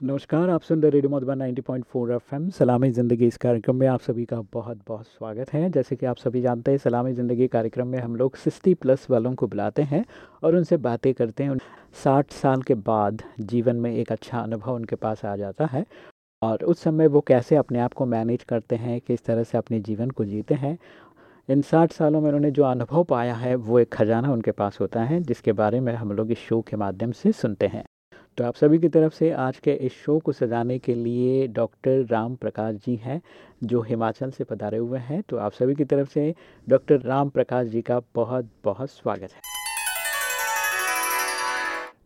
नमस्कार, आप सुन रहे रेडियो मधुबन 90.4 एफएम। सलामी ज़िंदगी इस कार्यक्रम में आप सभी का बहुत बहुत स्वागत है। जैसे कि आप सभी जानते हैं, सलामी ज़िंदगी कार्यक्रम में हम लोग 60 प्लस वालों को बुलाते हैं और उनसे बातें करते हैं। साठ साल के बाद जीवन में एक अच्छा अनुभव उनके पास आ जाता है और उस समय वो कैसे अपने आप को मैनेज करते हैं, किस तरह से अपने जीवन को जीते हैं। इन साठ सालों में उन्होंने जो अनुभव पाया है, वो एक खजाना उनके पास होता है, जिसके बारे में हम लोग इस शो के माध्यम से सुनते हैं। तो आप सभी की तरफ़ से आज के इस शो को सजाने के लिए डॉक्टर राम प्रकाश जी हैं जो हिमाचल से पधारे हुए हैं। तो आप सभी की तरफ़ से डॉक्टर राम प्रकाश जी का बहुत बहुत स्वागत है।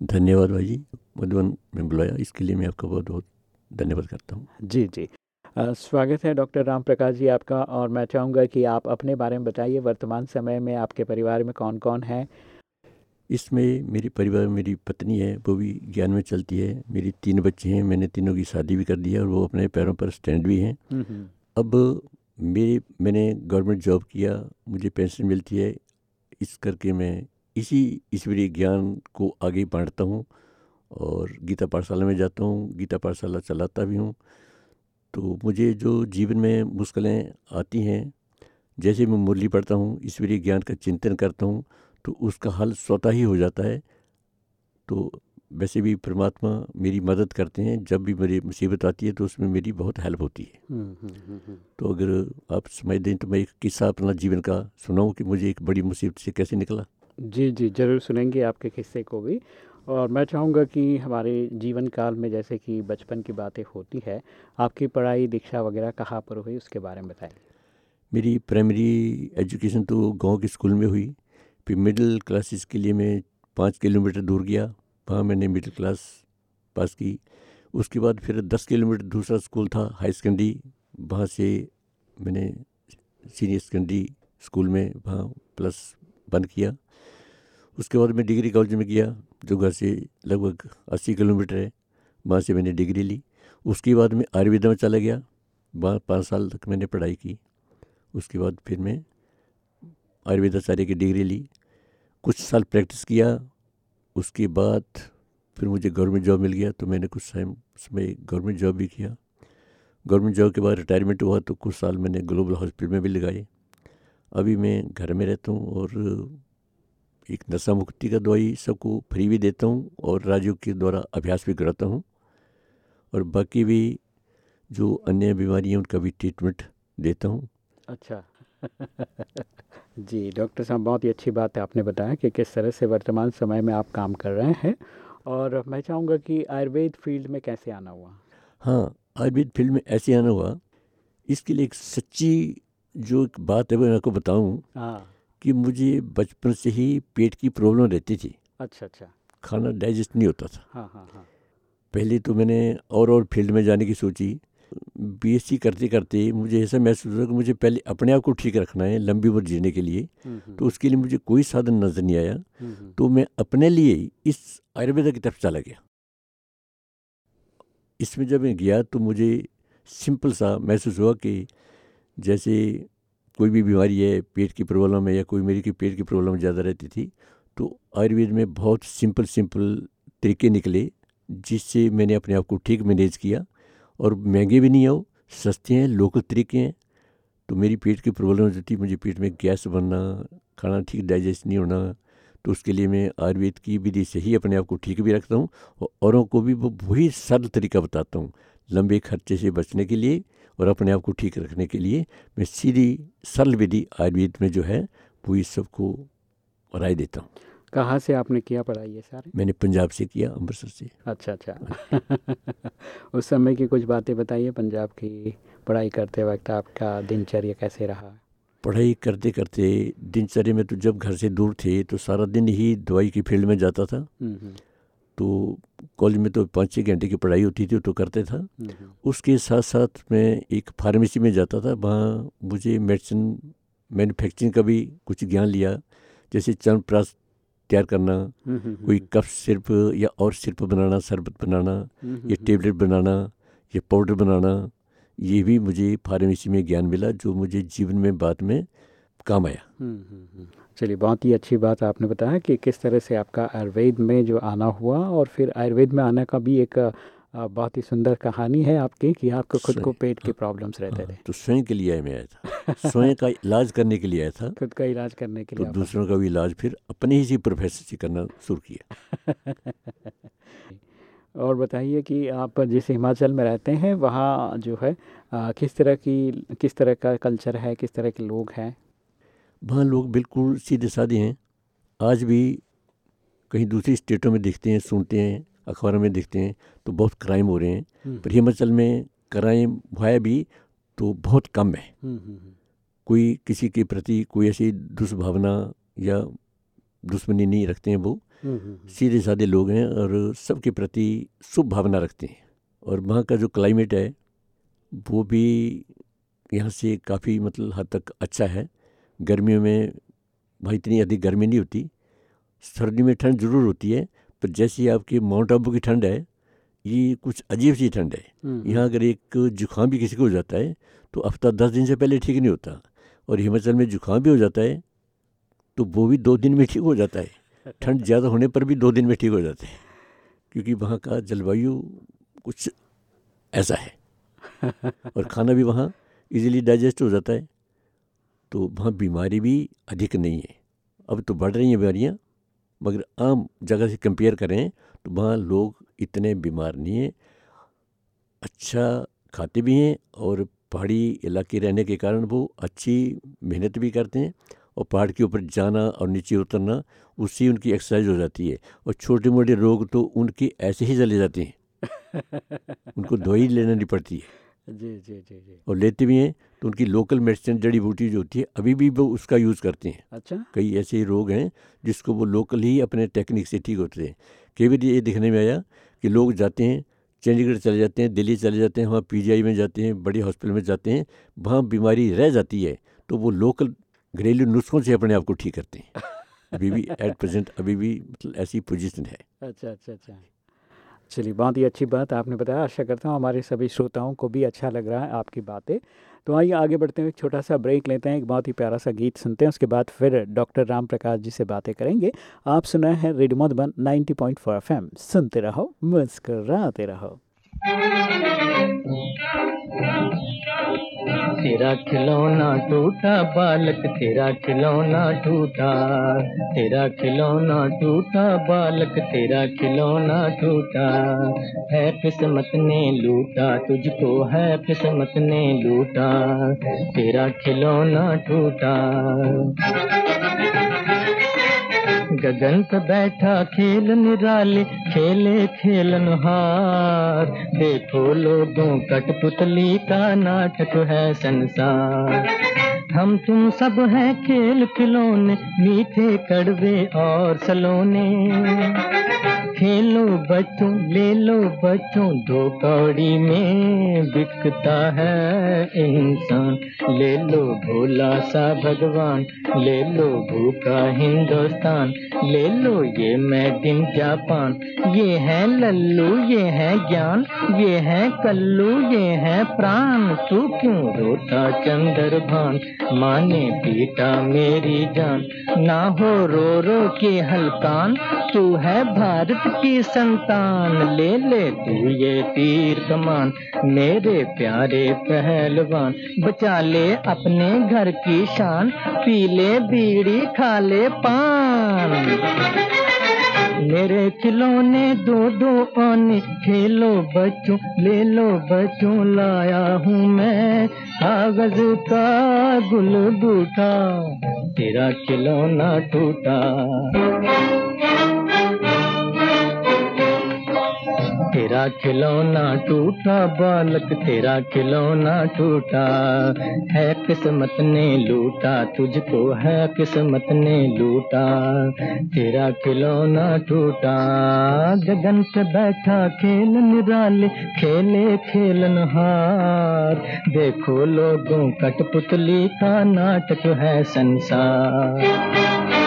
धन्यवाद भाई जी। मधुबन में बुलाया इसके लिए मैं आपका बहुत बहुत धन्यवाद करता हूँ। जी जी। स्वागत है डॉक्टर राम प्रकाश जी आपका और मैं चाहूँगा कि आप अपने बारे में बताइए वर्तमान समय में आपके परिवार में कौन कौन है? इसमें मेरे परिवार मेरी पत्नी है वो भी ज्ञान में चलती है। मेरी तीन बच्चे हैं मैंने तीनों की शादी भी कर दी है और वो अपने पैरों पर स्टैंड भी हैं। अब मेरे मैंने गवर्नमेंट जॉब किया मुझे पेंशन मिलती है। इस करके मैं इसी ईश्वरीय ज्ञान को आगे बांटता हूँ और गीता पाठशाला में जाता हूँ। गीता पाठशाला चलाता भी हूँ। तो मुझे जो जीवन में मुश्किलें आती हैं जैसे मैं मुरली पढ़ता हूँ ईश्वरीय ज्ञान का चिंतन करता हूँ तो उसका हल स्वतः ही हो जाता है। तो वैसे भी परमात्मा मेरी मदद करते हैं जब भी मेरी मुसीबत आती है तो उसमें मेरी बहुत हेल्प होती है। तो अगर आप समझ दें तो मैं एक किस्सा अपना जीवन का सुनाऊँ कि मुझे एक बड़ी मुसीबत से कैसे निकला? जी जी ज़रूर सुनेंगे आपके किस्से को भी। और मैं चाहूँगा कि हमारे जीवन काल में जैसे कि बचपन की बातें होती है आपकी पढ़ाई दीक्षा वगैरह कहाँ पर हुई उसके बारे में बताएँ। मेरी प्राइमरी एजुकेशन तो गाँव के स्कूल में हुई। फिर मिडिल क्लासेस के लिए मैं पाँच किलोमीटर दूर गया। वहाँ मैंने मिडिल क्लास पास की। उसके बाद फिर दस किलोमीटर दूसरा स्कूल था हाई सेकेंडरी वहाँ से मैंने सीनियर सेकेंडरी स्कूल में वहाँ प्लस बंद किया। उसके बाद मैं डिग्री कॉलेज में गया, जो घर से लगभग अस्सी किलोमीटर है। वहाँ से मैंने डिग्री ली। उसके बाद मैं आयुर्वेदा में चला गया। वहाँ पाँच साल तक मैंने पढ़ाई की। उसके बाद फिर मैं आयुर्वेदाचार्य की डिग्री ली, कुछ साल प्रैक्टिस किया, उसके बाद फिर मुझे गवर्नमेंट जॉब मिल गया तो मैंने कुछ टाइम उसमें गवर्नमेंट जॉब भी किया। गवर्नमेंट जॉब के बाद रिटायरमेंट हुआ तो कुछ साल मैंने ग्लोबल हॉस्पिटल में भी लगाए। अभी मैं घर में रहता हूँ और एक नशा मुक्ति का दवाई सबको फ्री भी देता हूँ और राज्यों के द्वारा अभ्यास भी कराता हूँ। और बाकी भी जो अन्य बीमारियाँ उनका भी ट्रीटमेंट देता हूँ। अच्छा। जी डॉक्टर साहब बहुत ही अच्छी बात है आपने बताया कि किस तरह से वर्तमान समय में आप काम कर रहे हैं और मैं चाहूँगा कि आयुर्वेद फ़ील्ड में कैसे आना हुआ? हाँ आयुर्वेद फ़ील्ड में ऐसे आना हुआ इसके लिए एक सच्ची जो एक बात है मैं आपको बताऊँ हाँ। कि मुझे बचपन से ही पेट की प्रॉब्लम रहती थी। अच्छा अच्छा। खाना डाइजेस्ट नहीं होता था। हाँ हाँ हाँ। पहले तो मैंने और और फ़ील्ड में जाने की सोची बीएससी करते करते मुझे ऐसा महसूस हुआ कि मुझे पहले अपने आप को ठीक रखना है लंबी उम्र जीने के लिए। तो उसके लिए मुझे कोई साधन नज़र नहीं आया। तो मैं अपने लिए इस आयुर्वेदा की तरफ़ चला गया। इसमें जब मैं गया तो मुझे सिंपल सा महसूस हुआ कि जैसे कोई भी बीमारी है पेट की प्रॉब्लम है या कोई मेरी की पेट की प्रॉब्लम ज़्यादा रहती थी तो आयुर्वेद में बहुत सिंपल सिंपल तरीके निकले जिससे मैंने अपने आप को ठीक मैनेज किया। और महँगे भी नहीं हो सस्ते हैं लोकल तरीके हैं। तो मेरी पेट की प्रॉब्लम जो थी मुझे पेट में गैस बनना, खाना ठीक डाइजेस्ट नहीं होना तो उसके लिए मैं आयुर्वेद की विधि से ही अपने आप को ठीक भी रखता हूँ और औरों को भी वो, वही सरल तरीका बताता हूँ। लंबे खर्चे से बचने के लिए और अपने आप को ठीक रखने के लिए मैं सीधी सरल विधि आयुर्वेद में जो है, वो इस सबको राय देता हूँ। कहाँ से आपने किया पढ़ाई है सर? मैंने पंजाब से किया अमृतसर से। अच्छा अच्छा। उस समय की कुछ बातें बताइए पंजाब की पढ़ाई करते वक्त आपका दिनचर्या कैसे रहा? पढ़ाई करते करते दिनचर्या में तो जब घर से दूर थे तो सारा दिन ही दवाई की फ़ील्ड में जाता था। हम्म, हम्म, तो कॉलेज में तो पाँच छः घंटे की पढ़ाई होती थी तो करते था। हम्म, उसके साथ साथ मैं एक फार्मेसी में जाता था वहाँ मुझे मेडिसिन मैन्युफैक्चरिंग का भी कुछ ज्ञान लिया जैसे चरणप्राश तैयार करना हम्म, हम्म, कोई कफ सिर्फ़ या और सिर्फ़ बनाना शरबत बनाना हम्म, या हम्म, टेबलेट बनाना या पाउडर बनाना ये भी मुझे फार्मेसी में ज्ञान मिला जो मुझे जीवन में बाद में काम आया। हम्म, हम्म, हम्म। चलिए बहुत ही अच्छी बात आपने बताया कि किस तरह से आपका आयुर्वेद में जो आना हुआ और फिर आयुर्वेद में आने का भी एक बहुत ही सुंदर कहानी है आपकी कि आपको खुद को पेट के प्रॉब्लम्स रहते हाँ, थे। तो स्वयं के लिए मैं आया था। स्वयं का इलाज करने के लिए आया था। खुद का इलाज करने के तो लिए आप दूसरों का भी इलाज फिर अपने ही प्रोफेसर से करना शुरू किया। और बताइए कि आप जिस हिमाचल में रहते हैं वहाँ जो है अ, किस तरह की किस तरह का कल्चर है किस तरह के लोग हैं? वहाँ लोग बिल्कुल सीधे साधे हैं। आज भी कहीं दूसरी स्टेटों में दिखते हैं सुनते हैं अखबारों में देखते हैं तो बहुत क्राइम हो रहे हैं। हम्म, पर हिमाचल में क्राइम है भी तो बहुत कम है। हम्म, हम्म, कोई किसी के प्रति कोई ऐसी दुष्भावना या दुश्मनी नहीं रखते हैं वो। सीधे साधे लोग हैं और सबके प्रति शुभ भावना रखते हैं। और वहाँ का जो क्लाइमेट है वो भी यहाँ से काफ़ी मतलब हद तक अच्छा है। गर्मियों में वहाँ इतनी अधिक गर्मी नहीं होती। सर्दी में ठंड ज़रूर होती है पर जैसी आपकी माउंट आबू की ठंड है ये कुछ अजीब सी ठंड है। हम्म, यहाँ अगर एक जुकाम भी किसी को हो जाता है तो हफ़्ता दस दिन से पहले ठीक नहीं होता और हिमाचल में जुकाम भी हो जाता है तो वो भी दो दिन में ठीक हो जाता है। ठंड ज़्यादा होने पर भी दो दिन में ठीक हो जाते हैं क्योंकि वहाँ का जलवायु कुछ ऐसा है। और खाना भी वहाँ इजीली डाइजेस्ट हो जाता है तो वहाँ बीमारी भी अधिक नहीं है। अब तो बढ़ रही हैं बीमारियाँ मगर आम जगह से कंपेयर करें तो वहाँ लोग इतने बीमार नहीं हैं। अच्छा खाते भी हैं और पहाड़ी इलाके रहने के कारण वो अच्छी मेहनत भी करते हैं और पहाड़ के ऊपर जाना और नीचे उतरना, उससे उनकी एक्सरसाइज हो जाती है और छोटे मोटे रोग तो उनके ऐसे ही चले जाते हैं। उनको दवाई लेना नहीं पड़ती है। जी जी जी जी। और लेते भी हैं तो उनकी लोकल मेडिसिन जड़ी बूटी जो होती है अभी भी वो उसका यूज़ करते हैं। अच्छा। कई ऐसे रोग हैं जिसको वो लोकल ही अपने टेक्निक से ठीक होते हैं। कई बार ये दिखने में आया कि लोग जाते हैं चंडीगढ़ चले जाते हैं दिल्ली चले जाते हैं वहाँ पीजीआई में जाते हैं बड़े हॉस्पिटल में जाते हैं वहाँ बीमारी रह जाती है तो वो लोकल घरेलू नुस्खों से अपने आप को ठीक करते हैं। अभी भी एट प्रेजेंट अभी भी मतलब ऐसी पोजीशन है। अच्छा अच्छा अच्छा। चलिए, बहुत ही अच्छी बात आपने बताया। आशा करता हूँ हमारे सभी श्रोताओं को भी अच्छा लग रहा है आपकी बातें। तो आइए, आगे बढ़ते हुए एक छोटा सा ब्रेक लेते हैं, एक बहुत ही प्यारा सा गीत सुनते हैं, उसके बाद फिर डॉक्टर राम प्रकाश जी से बातें करेंगे। आप सुना है रेडियो मधुबन 90.4 पॉइंट सुनते रहो, मुस्कराते रहो। तेरा खिलौना टूटा, बालक तेरा खिलौना टूटा। तेरा खिलौना टूटा, बालक तेरा खिलौना टूटा। है किस्मत ने लूटा, तुझको है किस्मत ने लूटा। तेरा खिलौना टूटा। गगन पे बैठा खेल निराले, खेले खेलन हार। देखो लोगों कठपुतली का नाटक है संसार। हम तुम सब हैं खेल खिलौने, मीठे कड़वे और सलोने। खेलो बच्चों, ले लो बच्चों, दो कौड़ी में बिकता है इंसान। ले लो भोला सा भगवान, ले लो भूखा हिंदुस्तान। ले लो ये मेड इन जापान, ये है लल्लू, ये है ज्ञान, ये है कल्लू, ये है प्राण। तू क्यों रोता चंद्र भान माँ ने पीटा मेरी जान। ना हो रो रो के हलकान, तू है भारत की संतान। ले ले तू ये तीर कमान मेरे प्यारे पहलवान। बचा ले अपने घर की शान, पी ले बीड़ी, खा ले पान। मेरे खिलौने दो दो पानी खेलो बच्चों, ले लो बच्चों, लाया हूँ मैं कागज़ का गुल बूटा तेरा खिलौना टूटा। तेरा खिलौना टूटा, बालक तेरा खिलौना टूटा। है किस्मत ने लूटा, तुझको है किस्मत ने लूटा। तेरा खिलौना टूटा। गगन पे बैठा खेल निराले खेले खेलन हार। देखो लोगों कठपुतली का नाटक है संसार।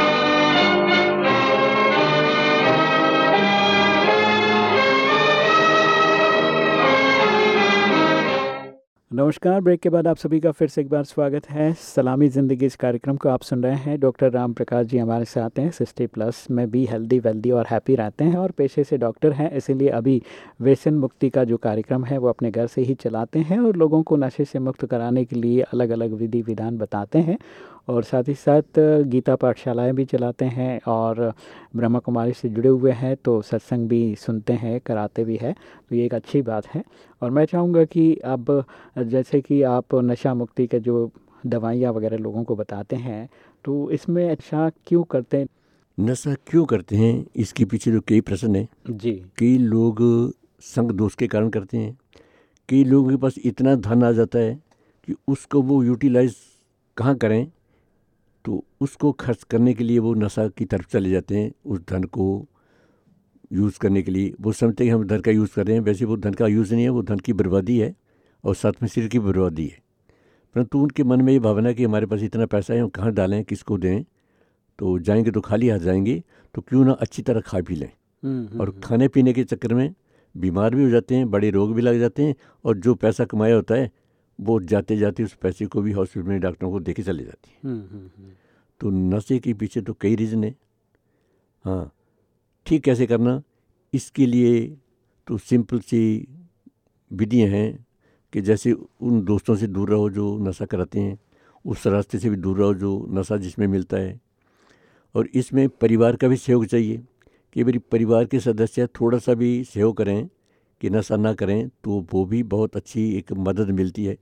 नमस्कार, ब्रेक के बाद आप सभी का फिर से एक बार स्वागत है। सलामी ज़िंदगी इस कार्यक्रम को आप सुन रहे हैं। डॉक्टर राम प्रकाश जी हमारे साथ हैं, सिक्सटी प्लस में भी हेल्दी, वेल्दी और हैप्पी रहते हैं और पेशे से डॉक्टर हैं, इसीलिए अभी व्यसन मुक्ति का जो कार्यक्रम है वो अपने घर से ही चलाते हैं और लोगों को नशे से मुक्त कराने के लिए अलग अलग विधि विधान बताते हैं। और साथ ही साथ गीता पाठशालाएँ भी चलाते हैं और ब्रह्मा कुमारी से जुड़े हुए हैं तो सत्संग भी सुनते हैं कराते भी हैं तो ये एक अच्छी बात है। और मैं चाहूँगा कि अब जैसे कि आप नशा मुक्ति के जो दवाइयाँ वगैरह लोगों को बताते हैं तो इसमें अच्छा क्यों करते हैं? नशा क्यों करते हैं? इसके पीछे जो कई प्रश्न हैं। जी। कई लोग संग दोष के कारण करते हैं। कई लोगों के पास इतना धन आ जाता है कि उसको वो यूटिलाइज कहाँ करें? तो उसको खर्च करने के लिए वो नशा की तरफ़ चले जाते हैं उस धन को यूज़ करने के लिए। वो समझते हैं कि हम धन का यूज़ कर रहे हैं। वैसे वो धन का यूज़ नहीं है वो धन की बर्बादी है और साथ में सिर की बर्बादी है। परंतु उनके मन में ये भावना कि हमारे पास इतना पैसा है हम कहाँ डालें किसको दें? तो जाएँगे तो खाली हाथ जाएँगे तो क्यों ना अच्छी तरह खा पी लें। और खाने पीने के चक्कर में बीमार भी हो जाते हैं बड़े रोग भी लग जाते हैं और जो पैसा कमाया होता है वो जाते जाते उस पैसे को भी हॉस्पिटल में डॉक्टरों को देखे चले जाती है। तो नशे के पीछे तो कई रीज़न है। हाँ ठीक कैसे करना? इसके लिए तो सिंपल सी विधियाँ हैं कि जैसे उन दोस्तों से दूर रहो जो नशा कराते हैं उस रास्ते से भी दूर रहो जो नशा जिसमें मिलता है। और इसमें परिवार का भी सहयोग चाहिए कि मेरी परिवार के सदस्य थोड़ा सा भी सहयोग करें। कि नशा ना करें तो वो भी बहुत अच्छी एक मदद मिलती है।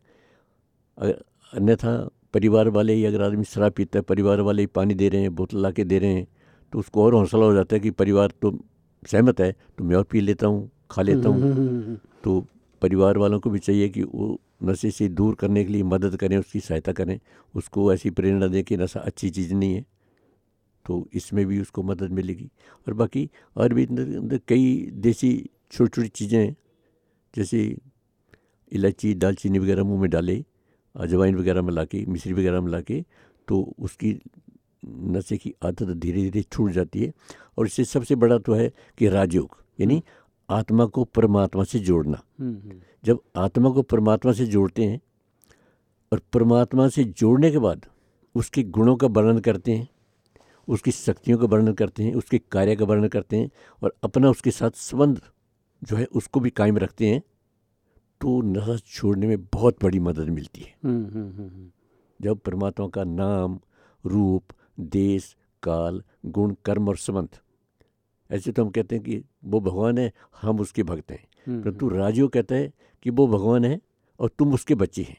अन्यथा परिवार वाले ही अगर आदमी शराब पीता है, परिवार वाले ही पानी दे रहे हैं, बोतल ला के दे रहे हैं तो उसको और हौसला हो जाता है कि परिवार तो सहमत है तो मैं और पी लेता हूँ, खा लेता हूँ। तो परिवार वालों को भी चाहिए कि वो नशे से दूर करने के लिए मदद करें, उसकी सहायता करें, उसको ऐसी प्रेरणा दें कि नशा अच्छी चीज़ नहीं है तो इसमें भी उसको मदद मिलेगी। और बाकी और भी कई देसी छोटी छोटी चीज़ें जैसे इलायची दालचीनी वगैरह मुँह में डाले अजवाइन वगैरह मिला के मिश्री वगैरह मिला के तो उसकी नशे की आदत धीरे धीरे छूट जाती है। और इससे सबसे बड़ा तो है कि राजयोग यानी आत्मा को परमात्मा से जोड़ना। जब आत्मा को परमात्मा से जोड़ते हैं और परमात्मा से जोड़ने के बाद उसके गुणों का वर्णन करते हैं उसकी शक्तियों का वर्णन करते हैं उसके कार्य का वर्णन करते हैं और अपना उसके साथ संबंध जो है उसको भी कायम रखते हैं तो नशा छोड़ने में बहुत बड़ी मदद मिलती है। जब परमात्मा का नाम रूप देश काल गुण कर्म और संबंध ऐसे तो हम कहते हैं कि वो भगवान है हम उसके भक्त हैं। परंतु राजयोग कहता है कि वो भगवान है और तुम उसके बच्चे हैं।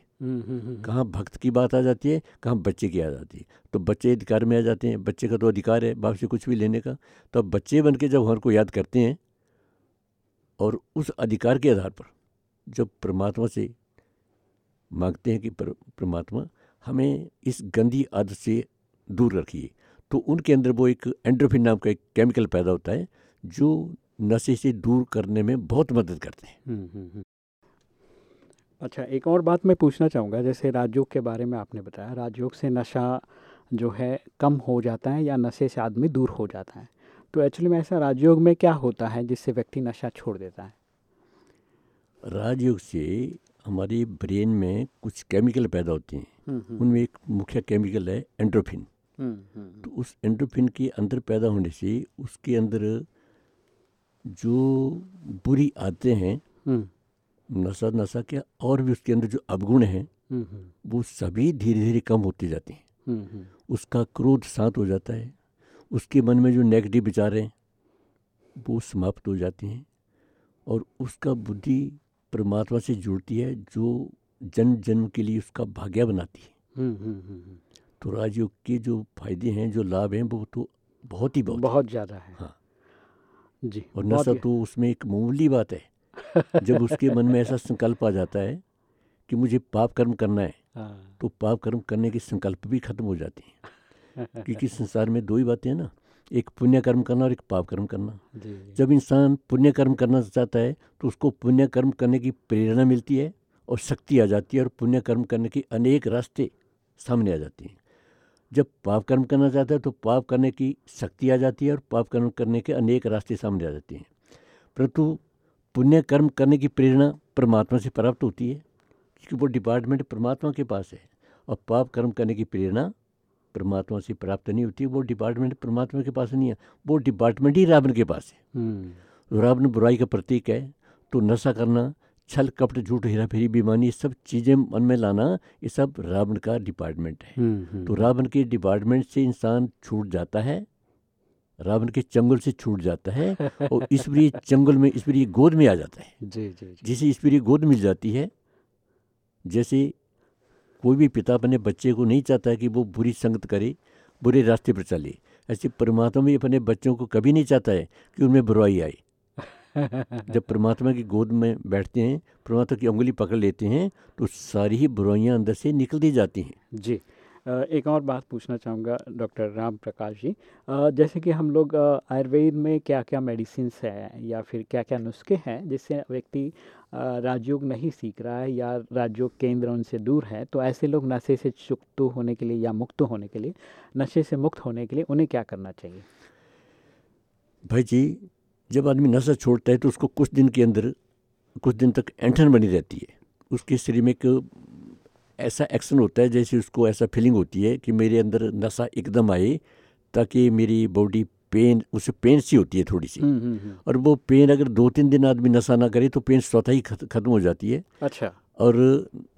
कहाँ भक्त की बात आ जाती है कहाँ बच्चे की आ जाती है। तो बच्चे अधिकार में आ जाते हैं बच्चे का तो अधिकार है बाप से कुछ भी लेने का। तो अब बच्चे बन के जब भगवान को याद करते हैं और उस अधिकार के आधार पर जब परमात्मा से मांगते हैं कि परमात्मा हमें इस गंदी आदत से दूर रखिए तो उनके अंदर वो एक एंड्रोफिन नाम का एक केमिकल पैदा होता है, जो नशे से दूर करने में बहुत मदद करते हैं। अच्छा एक और बात मैं पूछना चाहूँगा, जैसे राजयोग के बारे में आपने बताया, राजयोग से नशा जो है कम हो जाता है या नशे से आदमी दूर हो जाता है। तो एक्चुअली में ऐसा राजयोग में क्या होता है जिससे व्यक्ति नशा छोड़ देता है? राजयोग से हमारी ब्रेन में कुछ केमिकल पैदा होते हैं। उनमें एक मुख्य केमिकल है एंड्रोफिन तो उस एंड्रोफिन के अंदर पैदा होने से उसके अंदर जो बुरी आते हैं नशा नशा के और भी उसके अंदर जो अवगुण हैं वो सभी धीरे धीरे कम होते जाते हैं। उसका क्रोध शांत हो जाता है। उसके मन में जो नेगेटिव विचार हैं वो समाप्त हो जाते हैं और उसका बुद्धि परमात्मा से जुड़ती है जो जन्म जन्म के लिए उसका भाग्य बनाती है। तो राजयोग के जो फ़ायदे हैं जो लाभ हैं वो तो बहुत ही बहुत बहुत ज़्यादा है। हाँ। जी और नशा तो उसमें एक मामूली बात है जब उसके मन में ऐसा संकल्प आ जाता है कि मुझे पाप कर्म करना है हाँ। तो पाप कर्म करने के संकल्प भी खत्म हो जाते हैं। क्योंकि संसार में दो ही बातें हैं ना एक पुण्य कर्म करना और एक पाप कर्म करना। जब इंसान पुण्य कर्म करना चाहता है तो उसको पुण्य कर्म करने की प्रेरणा मिलती है और शक्ति आ जाती है और पुण्य कर्म करने के अनेक रास्ते सामने आ जाते हैं। जब पाप कर्म करना चाहता है तो पाप करने की शक्ति आ जाती है और पाप कर्म करने के अनेक रास्ते सामने आ जाते हैं। परंतु पुण्य कर्म करने की प्रेरणा परमात्मा से प्राप्त होती है क्योंकि वो डिपार्टमेंट परमात्मा के पास है और पाप कर्म करने की प्रेरणा परमात्मा से प्राप्त नहीं होती वो डिपार्टमेंट परमात्मा के पास नहीं है वो डिपार्टमेंट ही रावण के पास है। हम्म, तो रावण बुराई का प्रतीक है तो नशा करना छल कपट झूठ हेरा फेरी ये सब चीज़ें मन में लाना ये सब रावण का डिपार्टमेंट है। हम्म, हम्म, तो रावण के डिपार्टमेंट से इंसान छूट जाता है रावण के चंगुल से छूट जाता है और ईश्वरीय चंगुल में ईश्वरीय गोद में आ जाता है। जी जी जी। जिसे ईश्वरीय गोद मिल जाती है जैसे कोई भी पिता अपने बच्चे को नहीं चाहता है कि वो बुरी संगत करे बुरे रास्ते पर चले। ऐसे परमात्मा भी अपने बच्चों को कभी नहीं चाहता है कि उनमें बुराई आए। जब परमात्मा की गोद में बैठते हैं परमात्मा की उंगली पकड़ लेते हैं तो सारी ही बुराइयाँ अंदर से निकलती जाती हैं। जी। एक और बात पूछना चाहूँगा, डॉक्टर राम प्रकाश जी। जैसे कि हम लोग आयुर्वेद में क्या क्या मेडिसिन्स है या फिर क्या क्या नुस्खे हैं जिससे व्यक्ति राजयोग नहीं सीख रहा है या राजयोग केंद्र उनसे दूर है तो ऐसे लोग नशे से चुक्त होने के लिए या मुक्त होने के लिए, नशे से मुक्त होने के लिए उन्हें क्या करना चाहिए? भाई जी, जब आदमी नशा छोड़ता है तो उसको कुछ दिन के अंदर, कुछ दिन तक एंठन बनी रहती है। उसके शरीर में एक ऐसा एक्शन होता है जैसे उसको ऐसा फीलिंग होती है कि मेरे अंदर नशा एकदम आए ताकि मेरी बॉडी पेन उसे पेन सी होती है थोड़ी सी हम्म, हम्म, हम्म, और वो पेन अगर दो तीन दिन आदमी नशा ना करे तो पेन स्वतः ही खत्म हो जाती है। अच्छा। और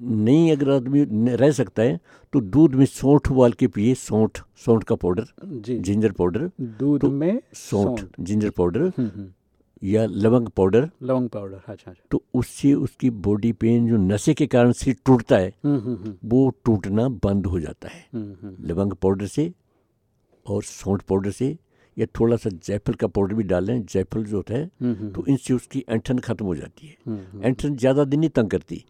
नहीं अगर आदमी रह सकता है तो दूध में सौंठ उबाल के पिए सौंठ सौंठ का पाउडर जिंजर पाउडर दूध तो में सौंठ जिंजर पाउडर या लवंग पाउडर। लवंग पाउडर अच्छा अच्छा। तो उससे उसकी बॉडी पेन जो नशे के कारण से टूटता है हम्म, हम्म, हम्म, वो टूटना बंद हो जाता है। लवंग पाउडर से और सौंठ पाउडर से या थोड़ा सा जायफल का पाउडर भी डालें जायफल जो होता है तो इनसे उसकी एंठन खत्म हो जाती है। हम्म, ज़्यादा दिन नहीं तंग करती।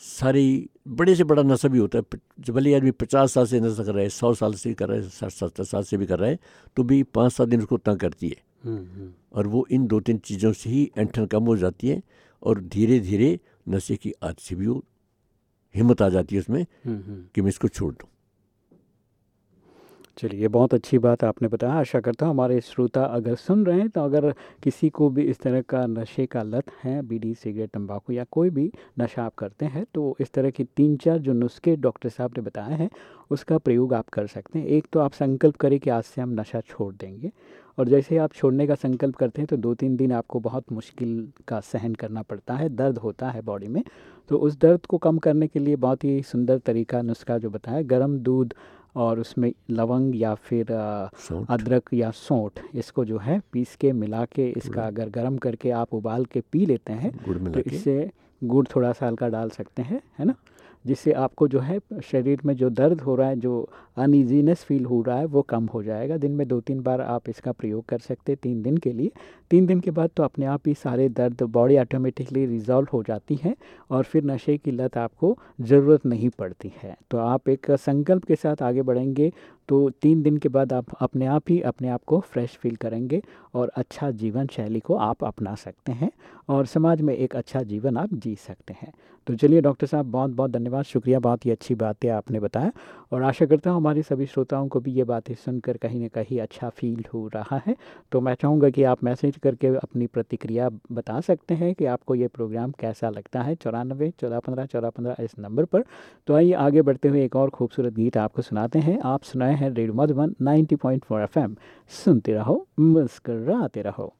सारी बड़े से बड़ा नशा भी होता है जब भले आदमी पचास साल से नशा कर रहा है सौ साल से कर रहा है साठ सत्तर साल से भी कर रहा है तो भी पाँच सात दिन उसको तंग करती है। और वो इन दो तीन चीज़ों से ही एंठन कम हो जाती है और धीरे धीरे नशे की आदत से भी वो हिम्मत आ जाती है उसमें हम्म, हम्म। कि मैं इसको छोड़ दूँ। चलिए बहुत अच्छी बात आपने बताया। आशा करता हूँ हमारे श्रोता अगर सुन रहे हैं तो अगर किसी को भी इस तरह का नशे का लत है बीड़ी सिगरेट तंबाकू या कोई भी नशा आप करते हैं तो इस तरह की तीन चार जो नुस्खे डॉक्टर साहब ने बताए हैं उसका प्रयोग आप कर सकते हैं। एक तो आप संकल्प करें कि आज से हम नशा छोड़ देंगे। और जैसे ही आप छोड़ने का संकल्प करते हैं तो दो तीन दिन आपको बहुत मुश्किल का सहन करना पड़ता है दर्द होता है बॉडी में। तो उस दर्द को कम करने के लिए बहुत ही सुंदर तरीका नुस्खा जो बताया गर्म दूध और उसमें लवंग या फिर अदरक या सौंठ इसको जो है पीस के मिला के इसका अगर गर्म करके आप उबाल के पी लेते हैं तो इससे गुड़ थोड़ा सा हल्का डाल सकते हैं है ना? जिससे आपको जो है, शरीर में जो दर्द हो रहा है, जो अनइजीनेस फील हो रहा है, वो कम हो जाएगा। दिन में दो तीन बार आप इसका प्रयोग कर सकते हैं तीन दिन के लिए। तीन दिन के बाद तो अपने आप ही सारे दर्द बॉडी ऑटोमेटिकली रिजॉल्व हो जाती है और फिर नशे की लत आपको ज़रूरत नहीं पड़ती है। तो आप एक संकल्प के साथ आगे बढ़ेंगे तो तीन दिन के बाद आप अपने आप ही अपने आप को फ्रेश फील करेंगे और अच्छा जीवन शैली को आप अपना सकते हैं और समाज में एक अच्छा जीवन आप जी सकते हैं। तो चलिए डॉक्टर साहब बहुत बहुत धन्यवाद, शुक्रिया, बहुत ही अच्छी बात है आपने बताया और आशा करता हूँ हमारे सभी श्रोताओं को भी ये बातें सुनकर कहीं ना कहीं अच्छा फील हो रहा है। तो मैं चाहूँगा कि आप मैसेज करके अपनी प्रतिक्रिया बता सकते हैं कि आपको ये प्रोग्राम कैसा लगता है। चौरानबे, चौदह पंद्रह चौदह पंद्रह इस नंबर पर। तो आइए आगे बढ़ते हुए एक और खूबसूरत गीत आपको सुनाते हैं। आप सुनाए हैं रेडियो मधुबन 90.4 पॉइंट सुनते रहो, मुस्कराते रहो।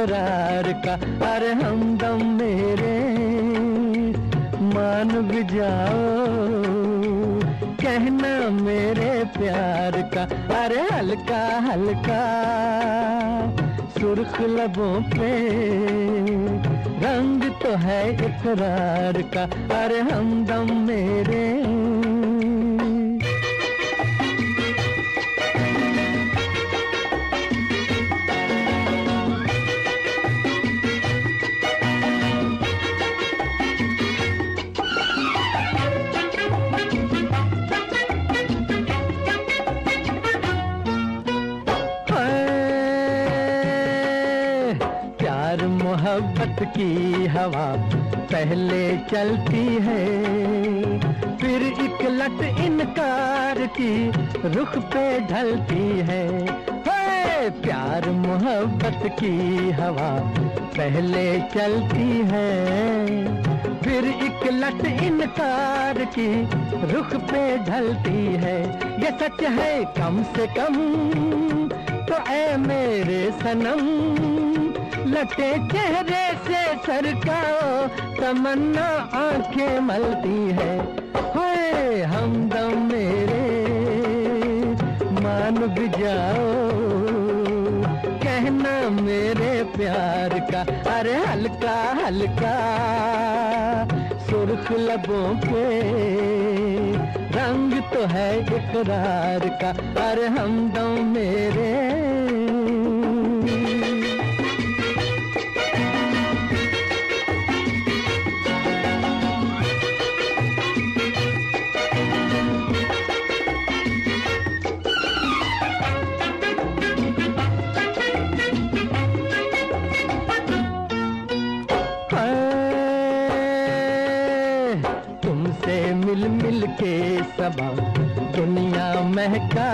इकरार का, अरे हमदम मेरे, मान भी जाओ। कहना मेरे प्यार का, अरे हल्का हल्का, सुर्ख लबों पे। रंग तो है इकरार का, अरे हमदम मेरे की हवा पहले चलती है, फिर एक लट इनकार की रुख पे ढलती है। प्यार मोहब्बत की हवा पहले चलती है, फिर एक लट इनकार की रुख पे ढलती है। ये सच है, कम से कम तो ऐ मेरे सनम लटे चेहरे से सरकाओ तमन्ना आँखें मलती है। हाय हमदम मेरे, मान भी जाओ कहना मेरे प्यार का, अरे हल्का हल्का, सुर्ख लबों पे रंग तो है इकरार का, अरे हमदम मेरे।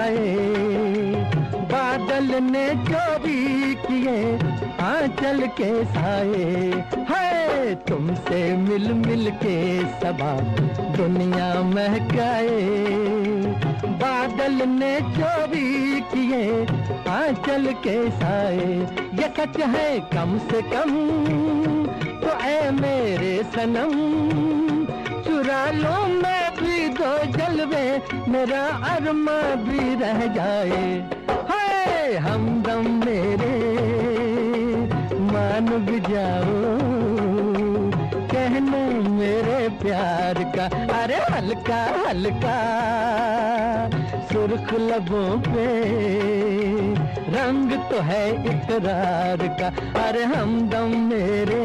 महकाए बादल ने भी किए, आंचल के साए। है तुमसे मिल मिल के सबा दुनिया महकाए। बादल ने भी किए, आंचल के साए। ये सच है, कम से कम तो ऐ मेरे सनम, चुरा लो मैं दो जलवे मेरा अरमा भी रह जाए। हाय, हमदम मेरे, मान भी जाओ कहना मेरे प्यार का, अरे हल्का हल्का। सुर्ख लबों पे रंग तो है इकरार का, अरे हमदम मेरे।